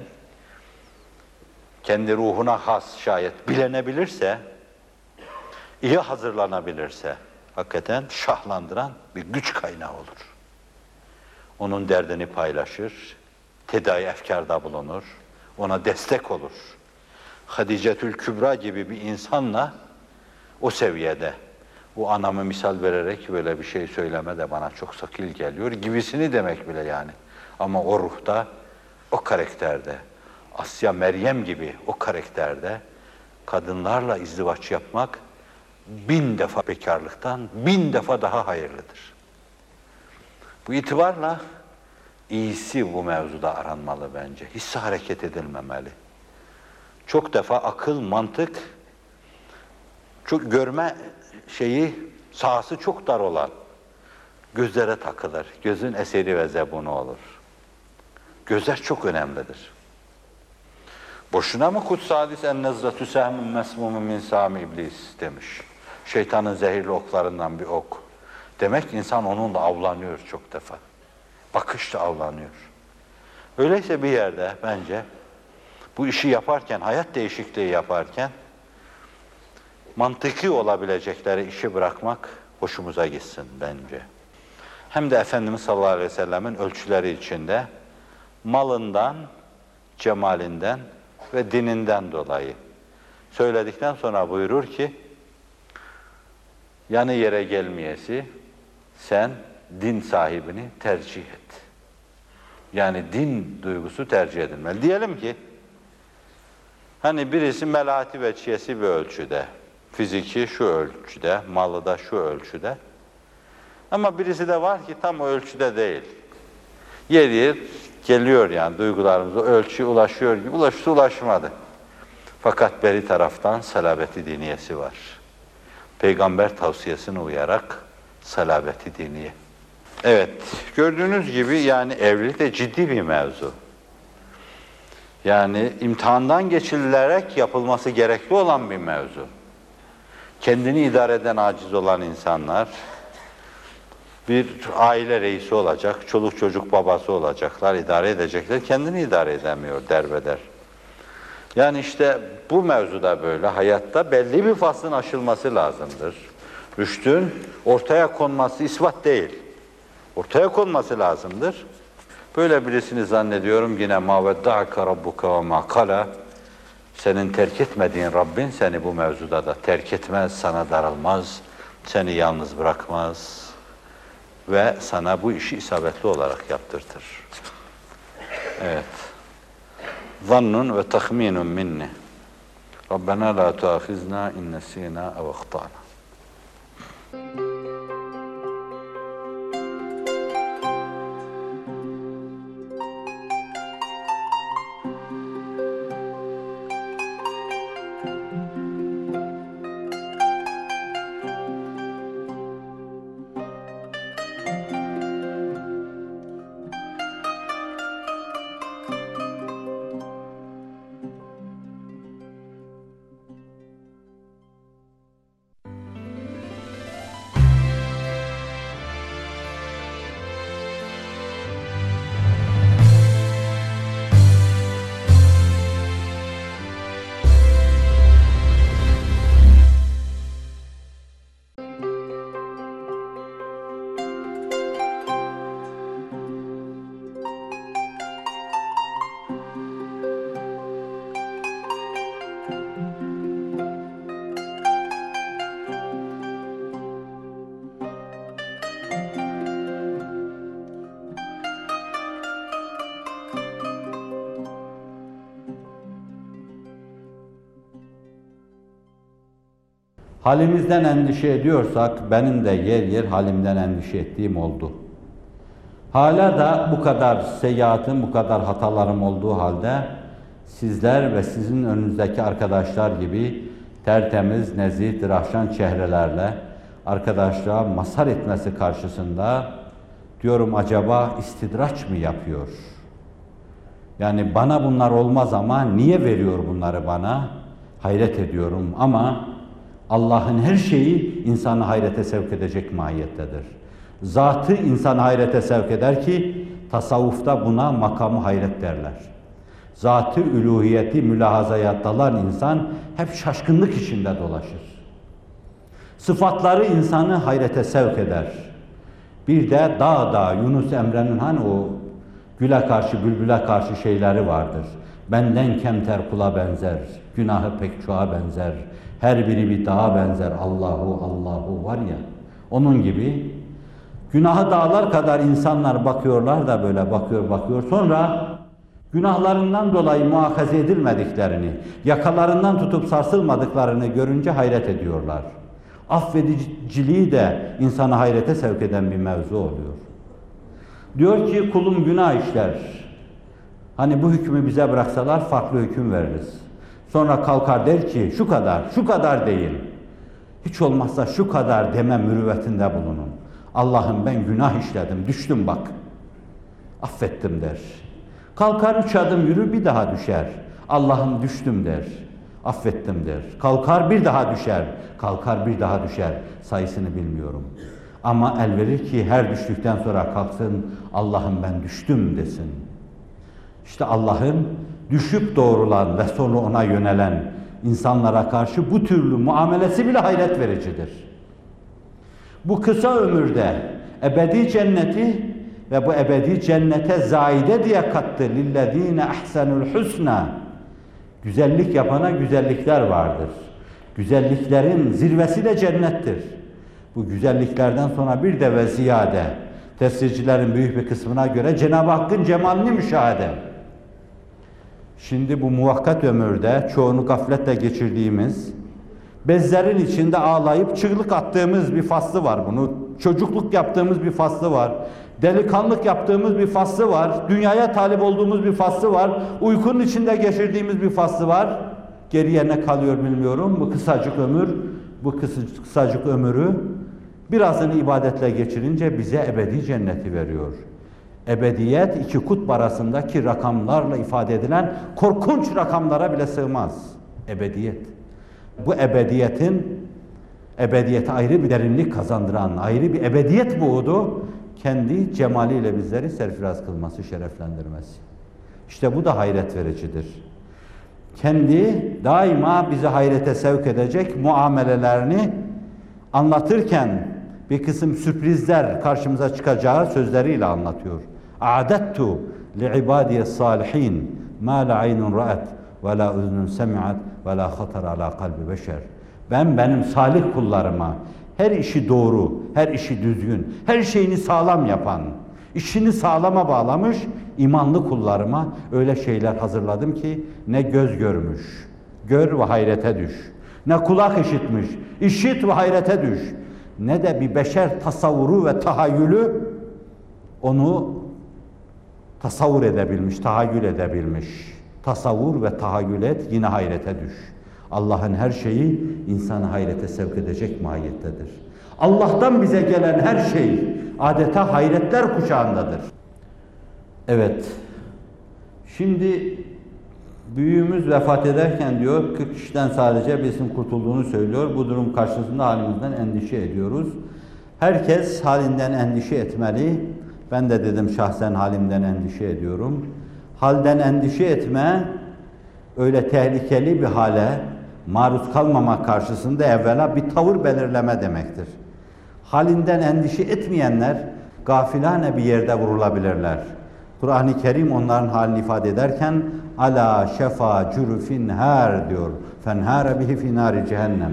kendi ruhuna has şayet bilenebilirse, iyi hazırlanabilirse, hakikaten şahlandıran bir güç kaynağı olur. Onun derdini paylaşır, tedavi efkarda bulunur, ona destek olur. Hadicetül Kübra gibi bir insanla o seviyede, bu anamı misal vererek böyle bir şey söyleme de bana çok sakil geliyor gibisini demek bile yani. Ama o ruhta, o karakterde, Asya Meryem gibi o karakterde kadınlarla izdivaç yapmak bin defa bekarlıktan bin defa daha hayırlıdır. Bu itibarla iyisi bu mevzuda aranmalı bence. Hissi hareket edilmemeli. Çok defa akıl, mantık, çok görme şeyi, sahası çok dar olan gözlere takılır. Gözün eseri ve zebunu olur. Gözler çok önemlidir. Boşuna mı kutsal hadis en nezratü sehmun mesmumun min sami iblis demiş. Şeytanın zehirli oklarından bir ok. Demek insan onunla avlanıyor çok defa. Bakışla avlanıyor. Öyleyse bir yerde bence bu işi yaparken, hayat değişikliği yaparken mantıki olabilecekleri işi bırakmak hoşumuza gitsin bence. Hem de Efendimiz sallallahu aleyhi ve sellemin ölçüleri içinde malından, cemalinden ve dininden dolayı söyledikten sonra buyurur ki yanı yere gelmeyesi sen din sahibini tercih et. Yani din duygusu tercih edilmeli. Diyelim ki hani birisi melati ve çiyesi bir ölçüde, fiziki şu ölçüde, malı da şu ölçüde. Ama birisi de var ki tam ölçüde değil. Yer yer geliyor yani duygularımıza ölçüye ulaşıyor gibi ulaştı ulaşmadı. Fakat beri taraftan salabeti diniyesi var. Peygamber tavsiyesine uyarak salabeti diniye. Evet, gördüğünüz gibi yani evlilik de ciddi bir mevzu. Yani imtihandan geçirilerek yapılması gerekli olan bir mevzu. Kendini idare eden aciz olan insanlar, bir aile reisi olacak, çoluk çocuk babası olacaklar, idare edecekler, kendini idare edemiyor derbeder. Yani işte bu mevzuda böyle hayatta belli bir faslın aşılması lazımdır. Rüştün ortaya konması ispat değil. Ortaya konması lazımdır. Böyle birisini zannediyorum yine ma vedda'aka rabbuka ve ma kala senin terk etmediğin Rabbin seni bu mevzuda da terk etmez, sana darılmaz, seni yalnız bırakmaz ve sana bu işi isabetli olarak yaptırtır. Evet. Zannun ve tahminun minni. Rabbena la tuahizna in nesina ev Halimizden endişe ediyorsak benim de yer yer halimden endişe ettiğim oldu. Hala da bu kadar seyyiatım, bu kadar hatalarım olduğu halde sizler ve sizin önünüzdeki arkadaşlar gibi tertemiz, nezih, dirahşan çehrelerle arkadaşlığa mazhar etmesi karşısında diyorum acaba istidraç mı yapıyor? Yani bana bunlar olmaz ama niye veriyor bunları bana? Hayret ediyorum ama Allah'ın her şeyi insanı hayrete sevk edecek mahiyettedir. Zatı insanı hayrete sevk eder ki tasavvufta buna makamı hayret derler. Zatı üluhiyeti mülahazaya dalan insan hep şaşkınlık içinde dolaşır. Sıfatları insanı hayrete sevk eder. Bir de dağ dağ Yunus Emre'nin hani o güle karşı bülbüle karşı şeyleri vardır. Benden kemter kula benzer, günahı pek çoğa benzer. Her biri bir dağa benzer. Allahu Allahu var ya. Onun gibi günahı dağlar kadar insanlar bakıyorlar da böyle bakıyor bakıyor. Sonra günahlarından dolayı muhakaze edilmediklerini, yakalarından tutup sarsılmadıklarını görünce hayret ediyorlar. Affediciliği de insanı hayrete sevk eden bir mevzu oluyor. Diyor ki kulum günah işler. Hani bu hükmü bize bıraksalar farklı hüküm veririz. Sonra kalkar der ki şu kadar, şu kadar değil. Hiç olmazsa şu kadar deme mürüvvetinde bulunun. Allah'ım ben günah işledim, düştüm bak. Affettim der. Kalkar üç adım yürür bir daha düşer. Allah'ım düştüm der. Affettim der. Kalkar bir daha düşer. Kalkar bir daha düşer. Sayısını bilmiyorum. Ama el verir ki her düştükten sonra kalksın Allah'ım ben düştüm desin. İşte Allah'ın düşüp doğrulan ve sonra ona yönelen insanlara karşı bu türlü muamelesi bile hayret vericidir. Bu kısa ömürde ebedi cenneti ve bu ebedi cennete zaide diye kattı. Lillezine ahsenul husna. Güzellik yapana güzellikler vardır. Güzelliklerin zirvesi de cennettir. Bu güzelliklerden sonra bir de ve ziyade tefsircilerin büyük bir kısmına göre Cenab-ı Hakk'ın cemalini müşahede. Şimdi bu muvakkat ömürde çoğunu gafletle geçirdiğimiz, bezlerin içinde ağlayıp çığlık attığımız bir faslı var bunu. Çocukluk yaptığımız bir faslı var. Delikanlık yaptığımız bir faslı var. Dünyaya talip olduğumuz bir faslı var. Uykunun içinde geçirdiğimiz bir faslı var. Geriye ne kalıyor bilmiyorum. Bu kısacık ömür, bu kısa- kısacık ömürü birazını ibadetle geçirince bize ebedi cenneti veriyor. Ebediyet iki kutb arasındaki rakamlarla ifade edilen korkunç rakamlara bile sığmaz. Ebediyet. Bu ebediyetin ebediyete ayrı bir derinlik kazandıran, ayrı bir ebediyet buğdu, kendi cemaliyle bizleri serfiraz kılması, şereflendirmesi. İşte bu da hayret vericidir. Kendi daima bizi hayrete sevk edecek muamelelerini anlatırken bir kısım sürprizler karşımıza çıkacağı sözleriyle anlatıyor. A'dettu li'ibadiye salihin ma la aynun ra'at ve la uzunun semi'at ve la hatar ala beşer. Ben benim salih kullarıma her işi doğru, her işi düzgün, her şeyini sağlam yapan, işini sağlama bağlamış imanlı kullarıma öyle şeyler hazırladım ki ne göz görmüş, gör ve hayrete düş. Ne kulak işitmiş, işit ve hayrete düş. Ne de bir beşer tasavvuru ve tahayyülü onu tasavvur edebilmiş, tahayyül edebilmiş. Tasavvur ve tahayyül et, yine hayrete düş. Allah'ın her şeyi insanı hayrete sevk edecek mahiyettedir. Allah'tan bize gelen her şey adeta hayretler kuşağındadır. Evet, şimdi büyüğümüz vefat ederken diyor 40 kişiden sadece bizim kurtulduğunu söylüyor. Bu durum karşısında halimizden endişe ediyoruz. Herkes halinden endişe etmeli. Ben de dedim şahsen halimden endişe ediyorum. Halden endişe etme öyle tehlikeli bir hale maruz kalmamak karşısında evvela bir tavır belirleme demektir. Halinden endişe etmeyenler gafilane bir yerde vurulabilirler. Kur'an-ı Kerim onların halini ifade ederken ala şefa cürüfin her diyor. Fenhare bihi finari cehennem.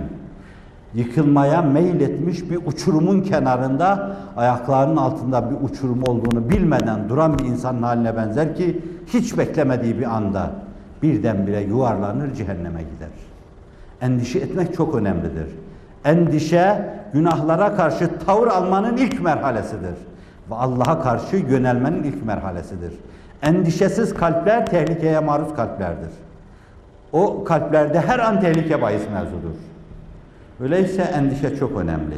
Yıkılmaya meyletmiş bir uçurumun kenarında ayaklarının altında bir uçurum olduğunu bilmeden duran bir insanın haline benzer ki hiç beklemediği bir anda birdenbire yuvarlanır cehenneme gider. Endişe etmek çok önemlidir. Endişe günahlara karşı tavır almanın ilk merhalesidir. Ve Allah'a karşı yönelmenin ilk merhalesidir. Endişesiz kalpler tehlikeye maruz kalplerdir. O kalplerde her an tehlike bahis mevzudur. Öyleyse endişe çok önemli.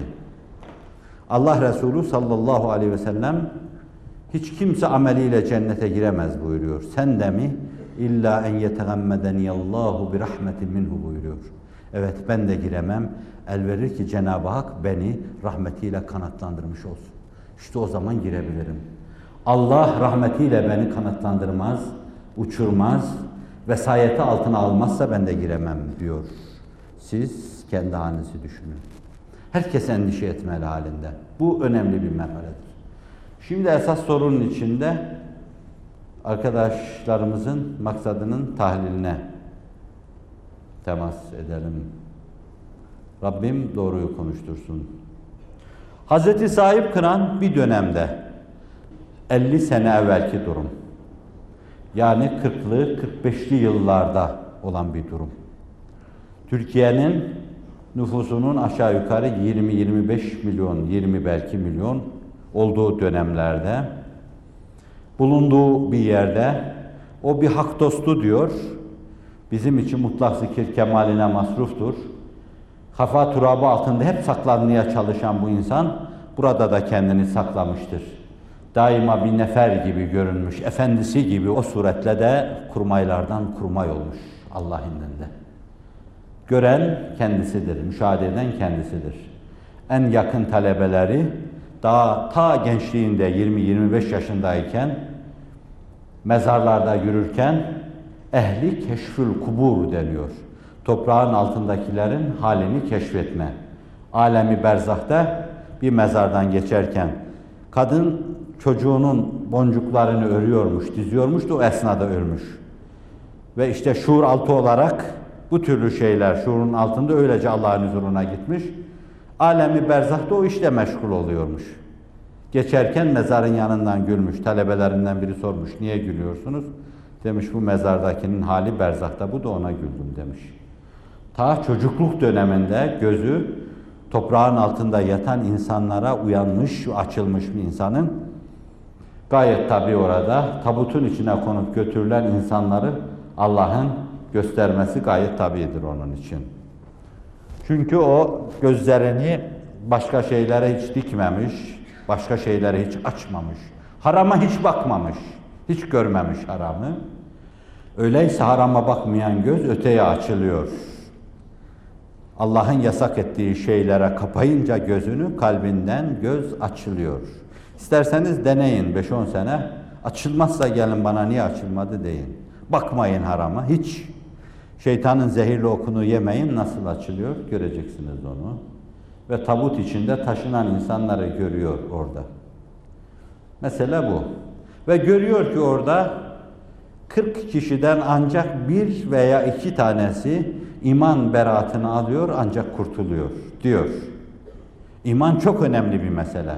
Allah Resulü sallallahu aleyhi ve sellem hiç kimse ameliyle cennete giremez buyuruyor. Sen de mi? İlla en yetegammedeniyallahu bir rahmetin minhu buyuruyor. Evet ben de giremem. El verir ki Cenab-ı Hak beni rahmetiyle kanatlandırmış olsun. İşte o zaman girebilirim. Allah rahmetiyle beni kanatlandırmaz, uçurmaz, vesayeti altına almazsa ben de giremem diyor. Siz kendi halinizi düşünün. Herkes endişe etmeli halinde. Bu önemli bir merhaledir. Şimdi esas sorunun içinde arkadaşlarımızın maksadının tahliline temas edelim. Rabbim doğruyu konuştursun. Hazreti Sahip Kıran bir dönemde 50 sene evvelki durum. Yani 40'lı 45'li yıllarda olan bir durum. Türkiye'nin nüfusunun aşağı yukarı 20-25 milyon, 20 belki milyon olduğu dönemlerde bulunduğu bir yerde o bir hak dostu diyor. Bizim için mutlak zikir kemaline masruftur. Kafa turabı altında hep saklanmaya çalışan bu insan burada da kendini saklamıştır. Daima bir nefer gibi görünmüş, efendisi gibi o suretle de kurmaylardan kurmay olmuş Allah indinde. Gören kendisidir, müşahede eden kendisidir. En yakın talebeleri daha ta gençliğinde 20-25 yaşındayken mezarlarda yürürken ehli keşfül kubur deniyor. toprağın altındakilerin halini keşfetme. Alemi berzahta bir mezardan geçerken kadın çocuğunun boncuklarını örüyormuş, diziyormuş da o esnada ölmüş. Ve işte şuur altı olarak bu türlü şeyler şuurun altında öylece Allah'ın huzuruna gitmiş. Alemi berzahta o işle meşgul oluyormuş. Geçerken mezarın yanından gülmüş. Talebelerinden biri sormuş, niye gülüyorsunuz? Demiş bu mezardakinin hali berzahta, bu da ona güldüm demiş. Ta çocukluk döneminde gözü toprağın altında yatan insanlara uyanmış, açılmış bir insanın gayet tabi orada tabutun içine konup götürülen insanları Allah'ın göstermesi gayet tabidir onun için. Çünkü o gözlerini başka şeylere hiç dikmemiş, başka şeylere hiç açmamış, harama hiç bakmamış, hiç görmemiş haramı. Öyleyse harama bakmayan göz öteye açılıyor. Allah'ın yasak ettiği şeylere kapayınca gözünü kalbinden göz açılıyor. İsterseniz deneyin 5-10 sene. Açılmazsa gelin bana niye açılmadı deyin. Bakmayın harama hiç. Şeytanın zehirli okunu yemeyin nasıl açılıyor göreceksiniz onu. Ve tabut içinde taşınan insanları görüyor orada. Mesele bu. Ve görüyor ki orada 40 kişiden ancak bir veya iki tanesi iman beraatını alıyor ancak kurtuluyor diyor. İman çok önemli bir mesele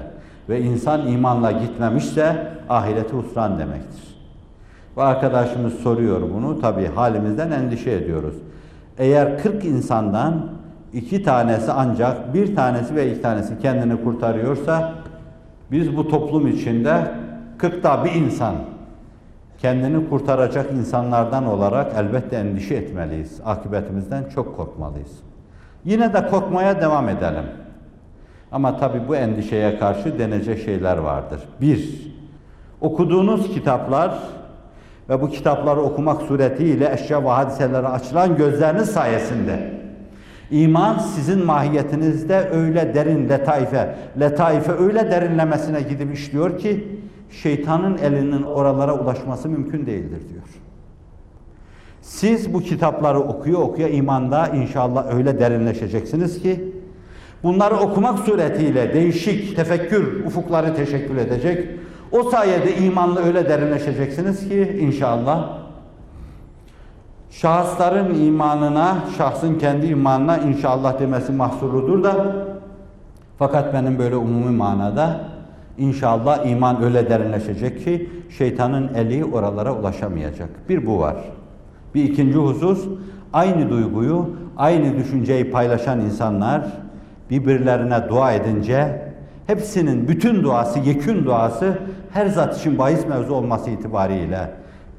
ve insan imanla gitmemişse ahireti husran demektir. Ve arkadaşımız soruyor bunu tabi halimizden endişe ediyoruz. Eğer 40 insandan iki tanesi ancak bir tanesi ve iki tanesi kendini kurtarıyorsa biz bu toplum içinde 40'ta bir insan kendini kurtaracak insanlardan olarak elbette endişe etmeliyiz. Akıbetimizden çok korkmalıyız. Yine de korkmaya devam edelim. Ama tabi bu endişeye karşı denecek şeyler vardır. Bir, okuduğunuz kitaplar ve bu kitapları okumak suretiyle eşya ve hadiselere açılan gözleriniz sayesinde iman sizin mahiyetinizde öyle derin letaife, letaife öyle derinlemesine gidip işliyor ki şeytanın elinin oralara ulaşması mümkün değildir diyor. Siz bu kitapları okuya okuya imanda inşallah öyle derinleşeceksiniz ki bunları okumak suretiyle değişik tefekkür ufukları teşekkül edecek. O sayede imanla öyle derinleşeceksiniz ki inşallah şahısların imanına, şahsın kendi imanına inşallah demesi mahsurludur da fakat benim böyle umumi manada İnşallah iman öyle derinleşecek ki şeytanın eli oralara ulaşamayacak. Bir bu var. Bir ikinci husus, aynı duyguyu, aynı düşünceyi paylaşan insanlar birbirlerine dua edince hepsinin bütün duası, yekün duası her zat için bahis mevzu olması itibariyle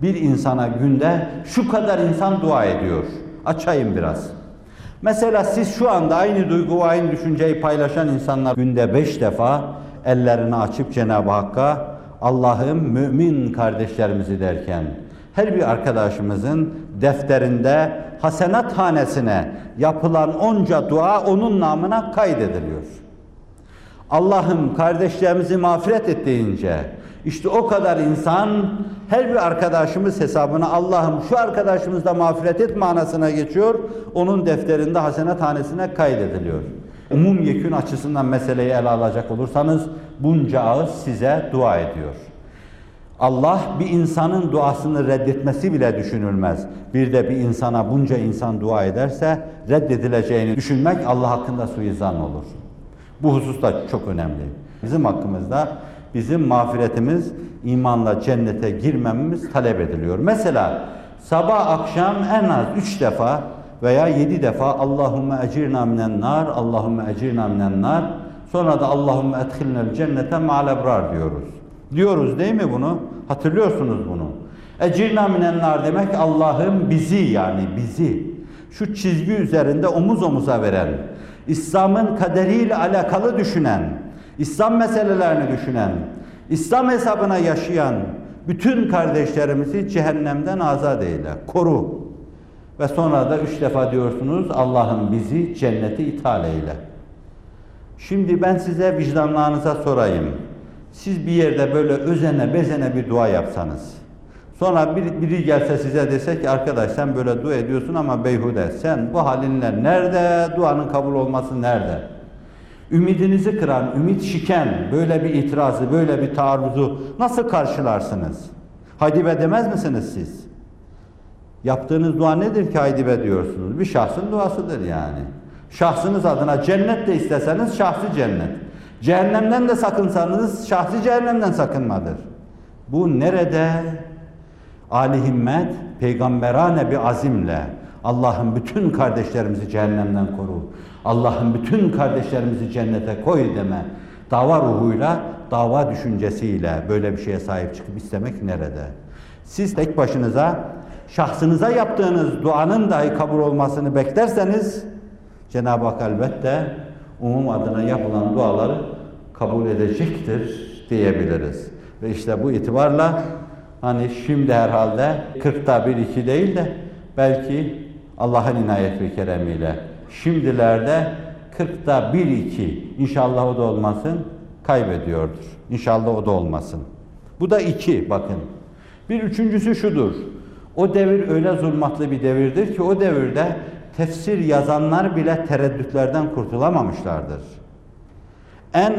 bir insana günde şu kadar insan dua ediyor. Açayım biraz. Mesela siz şu anda aynı duygu aynı düşünceyi paylaşan insanlar günde beş defa ellerini açıp Cenab-ı Hakk'a Allah'ım mümin kardeşlerimizi derken her bir arkadaşımızın defterinde hasenat hanesine yapılan onca dua onun namına kaydediliyor. Allah'ım kardeşlerimizi mağfiret et deyince işte o kadar insan her bir arkadaşımız hesabına Allah'ım şu arkadaşımız da mağfiret et manasına geçiyor. Onun defterinde hasenat hanesine kaydediliyor umum yekün açısından meseleyi ele alacak olursanız bunca ağız size dua ediyor. Allah bir insanın duasını reddetmesi bile düşünülmez. Bir de bir insana bunca insan dua ederse reddedileceğini düşünmek Allah hakkında suizan olur. Bu husus da çok önemli. Bizim hakkımızda bizim mağfiretimiz imanla cennete girmemiz talep ediliyor. Mesela sabah akşam en az üç defa veya yedi defa Allahümme ecirna minen nar, Allahümme ecirna minen nar. Sonra da Allahümme edhilnel cennete ma'al ebrar diyoruz. Diyoruz değil mi bunu? Hatırlıyorsunuz bunu. Ecirna minen nar demek Allah'ım bizi yani bizi şu çizgi üzerinde omuz omuza veren, İslam'ın kaderiyle alakalı düşünen, İslam meselelerini düşünen, İslam hesabına yaşayan bütün kardeşlerimizi cehennemden azat eyle, koru. Ve sonra da üç defa diyorsunuz Allah'ım bizi cennete ithal eyle. Şimdi ben size vicdanlarınıza sorayım. Siz bir yerde böyle özene bezene bir dua yapsanız. Sonra bir, biri gelse size dese ki arkadaş sen böyle dua ediyorsun ama beyhude. Sen bu halinle nerede? Duanın kabul olması nerede? Ümidinizi kıran, ümit şiken böyle bir itirazı, böyle bir taarruzu nasıl karşılarsınız? Haydi be demez misiniz siz? Yaptığınız dua nedir ki haydi be diyorsunuz? Bir şahsın duasıdır yani. Şahsınız adına cennet de isteseniz şahsi cennet. Cehennemden de sakınsanız şahsi cehennemden sakınmadır. Bu nerede? Ali himmet, peygamberane bir azimle Allah'ın bütün kardeşlerimizi cehennemden koru. Allah'ın bütün kardeşlerimizi cennete koy deme. Dava ruhuyla, dava düşüncesiyle böyle bir şeye sahip çıkıp istemek nerede? Siz tek başınıza şahsınıza yaptığınız duanın dahi kabul olmasını beklerseniz Cenab-ı Hak elbette umum adına yapılan duaları kabul edecektir diyebiliriz. Ve işte bu itibarla hani şimdi herhalde 40'ta bir iki değil de belki Allah'ın inayet ve keremiyle şimdilerde 40'ta bir iki inşallah o da olmasın kaybediyordur. İnşallah o da olmasın. Bu da iki bakın. Bir üçüncüsü şudur. O devir öyle zulmatlı bir devirdir ki o devirde tefsir yazanlar bile tereddütlerden kurtulamamışlardır. En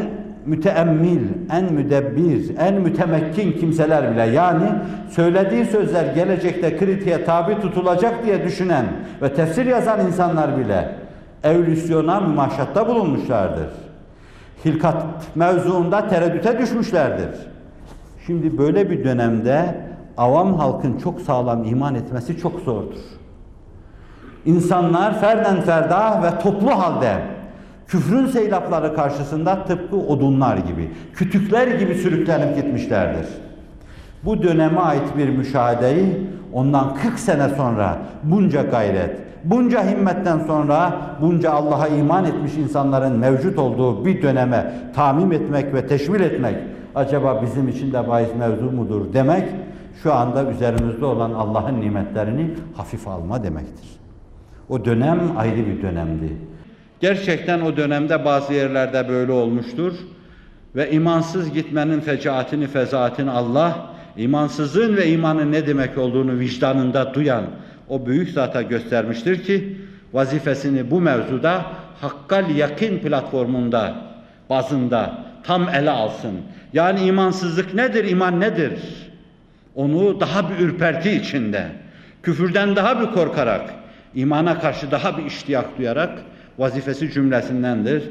müteemmil, en müdebbir, en mütemekkin kimseler bile yani söylediği sözler gelecekte kritiğe tabi tutulacak diye düşünen ve tefsir yazan insanlar bile evlüsyona mümaşatta bulunmuşlardır. Hilkat mevzuunda tereddüte düşmüşlerdir. Şimdi böyle bir dönemde avam halkın çok sağlam iman etmesi çok zordur. İnsanlar ferden ferda ve toplu halde küfrün seylapları karşısında tıpkı odunlar gibi, kütükler gibi sürüklenip gitmişlerdir. Bu döneme ait bir müşahedeyi ondan 40 sene sonra bunca gayret, bunca himmetten sonra bunca Allah'a iman etmiş insanların mevcut olduğu bir döneme tamim etmek ve teşvil etmek acaba bizim için de bahis mevzu mudur demek şu anda üzerimizde olan Allah'ın nimetlerini hafif alma demektir. O dönem ayrı bir dönemdi. Gerçekten o dönemde bazı yerlerde böyle olmuştur. Ve imansız gitmenin fecaatini, fezaatini Allah, imansızlığın ve imanın ne demek olduğunu vicdanında duyan o büyük zata göstermiştir ki, vazifesini bu mevzuda hakkal yakin platformunda, bazında tam ele alsın. Yani imansızlık nedir, iman nedir? Onu daha bir ürperti içinde, küfürden daha bir korkarak, imana karşı daha bir iştiyak duyarak vazifesi cümlesindendir.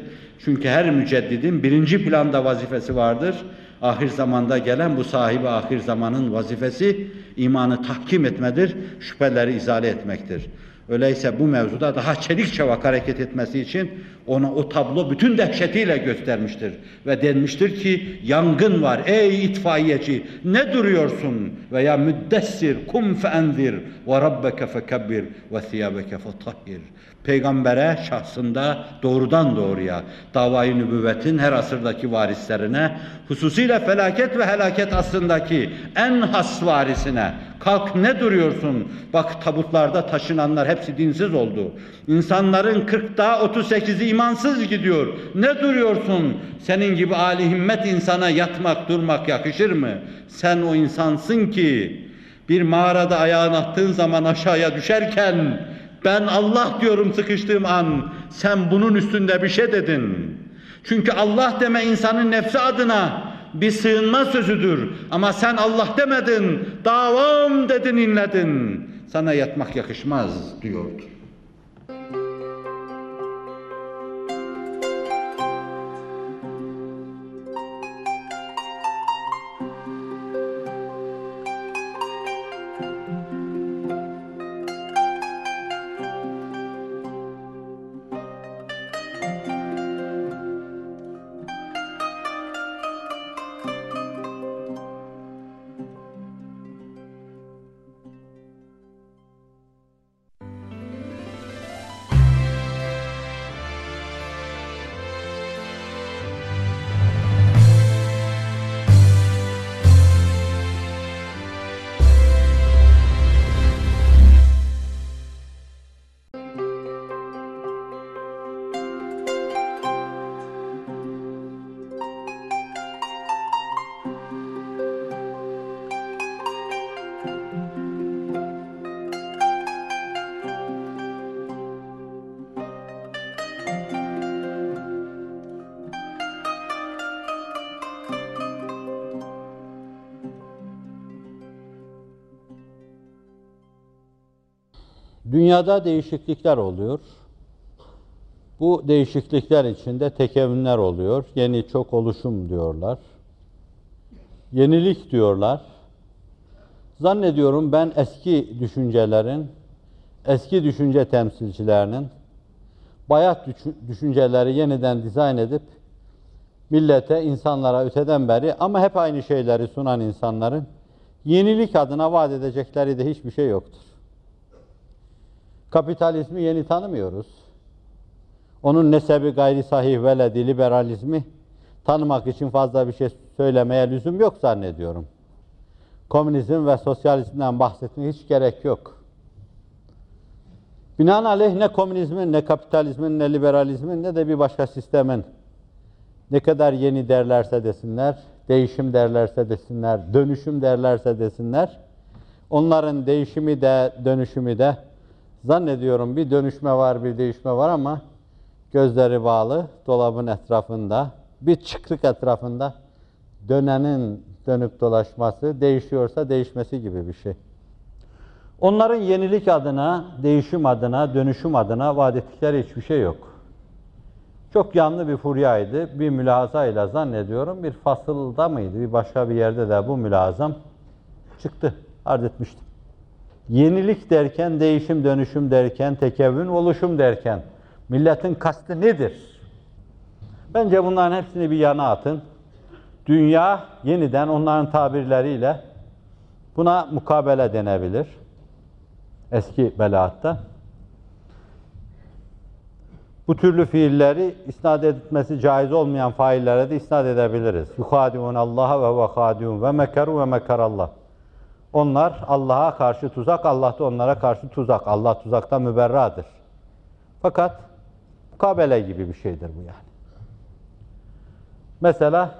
Çünkü her müceddidin birinci planda vazifesi vardır. Ahir zamanda gelen bu sahibi ahir zamanın vazifesi imanı tahkim etmedir, şüpheleri izale etmektir. Öyleyse bu mevzuda daha çelik çavak hareket etmesi için ona o tablo bütün dehşetiyle göstermiştir. Ve denmiştir ki yangın var ey itfaiyeci ne duruyorsun veya müddessir kum feenzir ve rabbeke fekebbir ve thiyabeke fetahhir. Peygambere şahsında doğrudan doğruya davayı nübüvvetin her asırdaki varislerine hususiyle felaket ve helaket asrındaki en has varisine kalk ne duruyorsun? Bak tabutlarda taşınanlar hepsi dinsiz oldu. İnsanların 40'ta 38'i imansız gidiyor. Ne duruyorsun? Senin gibi âli himmet insana yatmak durmak yakışır mı? Sen o insansın ki bir mağarada ayağını attığın zaman aşağıya düşerken ben Allah diyorum sıkıştığım an sen bunun üstünde bir şey dedin. Çünkü Allah deme insanın nefsi adına bir sığınma sözüdür. Ama sen Allah demedin, davam dedin inledin. Sana yatmak yakışmaz diyordu. Dünyada değişiklikler oluyor. Bu değişiklikler içinde tekevünler oluyor. Yeni çok oluşum diyorlar. Yenilik diyorlar. Zannediyorum ben eski düşüncelerin, eski düşünce temsilcilerinin bayat düşü- düşünceleri yeniden dizayn edip millete, insanlara öteden beri ama hep aynı şeyleri sunan insanların yenilik adına vaat edecekleri de hiçbir şey yoktur. Kapitalizmi yeni tanımıyoruz. Onun nesebi gayri sahih veledi liberalizmi tanımak için fazla bir şey söylemeye lüzum yok zannediyorum. Komünizm ve sosyalizmden bahsetmeye hiç gerek yok. Binaenaleyh ne komünizmin, ne kapitalizmin, ne liberalizmin, ne de bir başka sistemin ne kadar yeni derlerse desinler, değişim derlerse desinler, dönüşüm derlerse desinler, onların değişimi de, dönüşümü de zannediyorum bir dönüşme var, bir değişme var ama gözleri bağlı, dolabın etrafında, bir çıkrık etrafında dönenin dönüp dolaşması, değişiyorsa değişmesi gibi bir şey. Onların yenilik adına, değişim adına, dönüşüm adına vaat ettikleri hiçbir şey yok. Çok yanlı bir furyaydı. Bir mülazayla zannediyorum bir fasılda mıydı? Bir başka bir yerde de bu mülazam çıktı. Arz etmiştim. Yenilik derken, değişim, dönüşüm derken, tekevvün, oluşum derken milletin kastı nedir? Bence bunların hepsini bir yana atın. Dünya yeniden onların tabirleriyle buna mukabele denebilir. Eski belaatta. Bu türlü fiilleri isnat etmesi caiz olmayan faillere de isnat edebiliriz. Yuhadiun Allah'a ve ve ve mekeru ve mekarallah. Onlar Allah'a karşı tuzak, Allah da onlara karşı tuzak. Allah tuzaktan müberradır. Fakat mukabele gibi bir şeydir bu yani. Mesela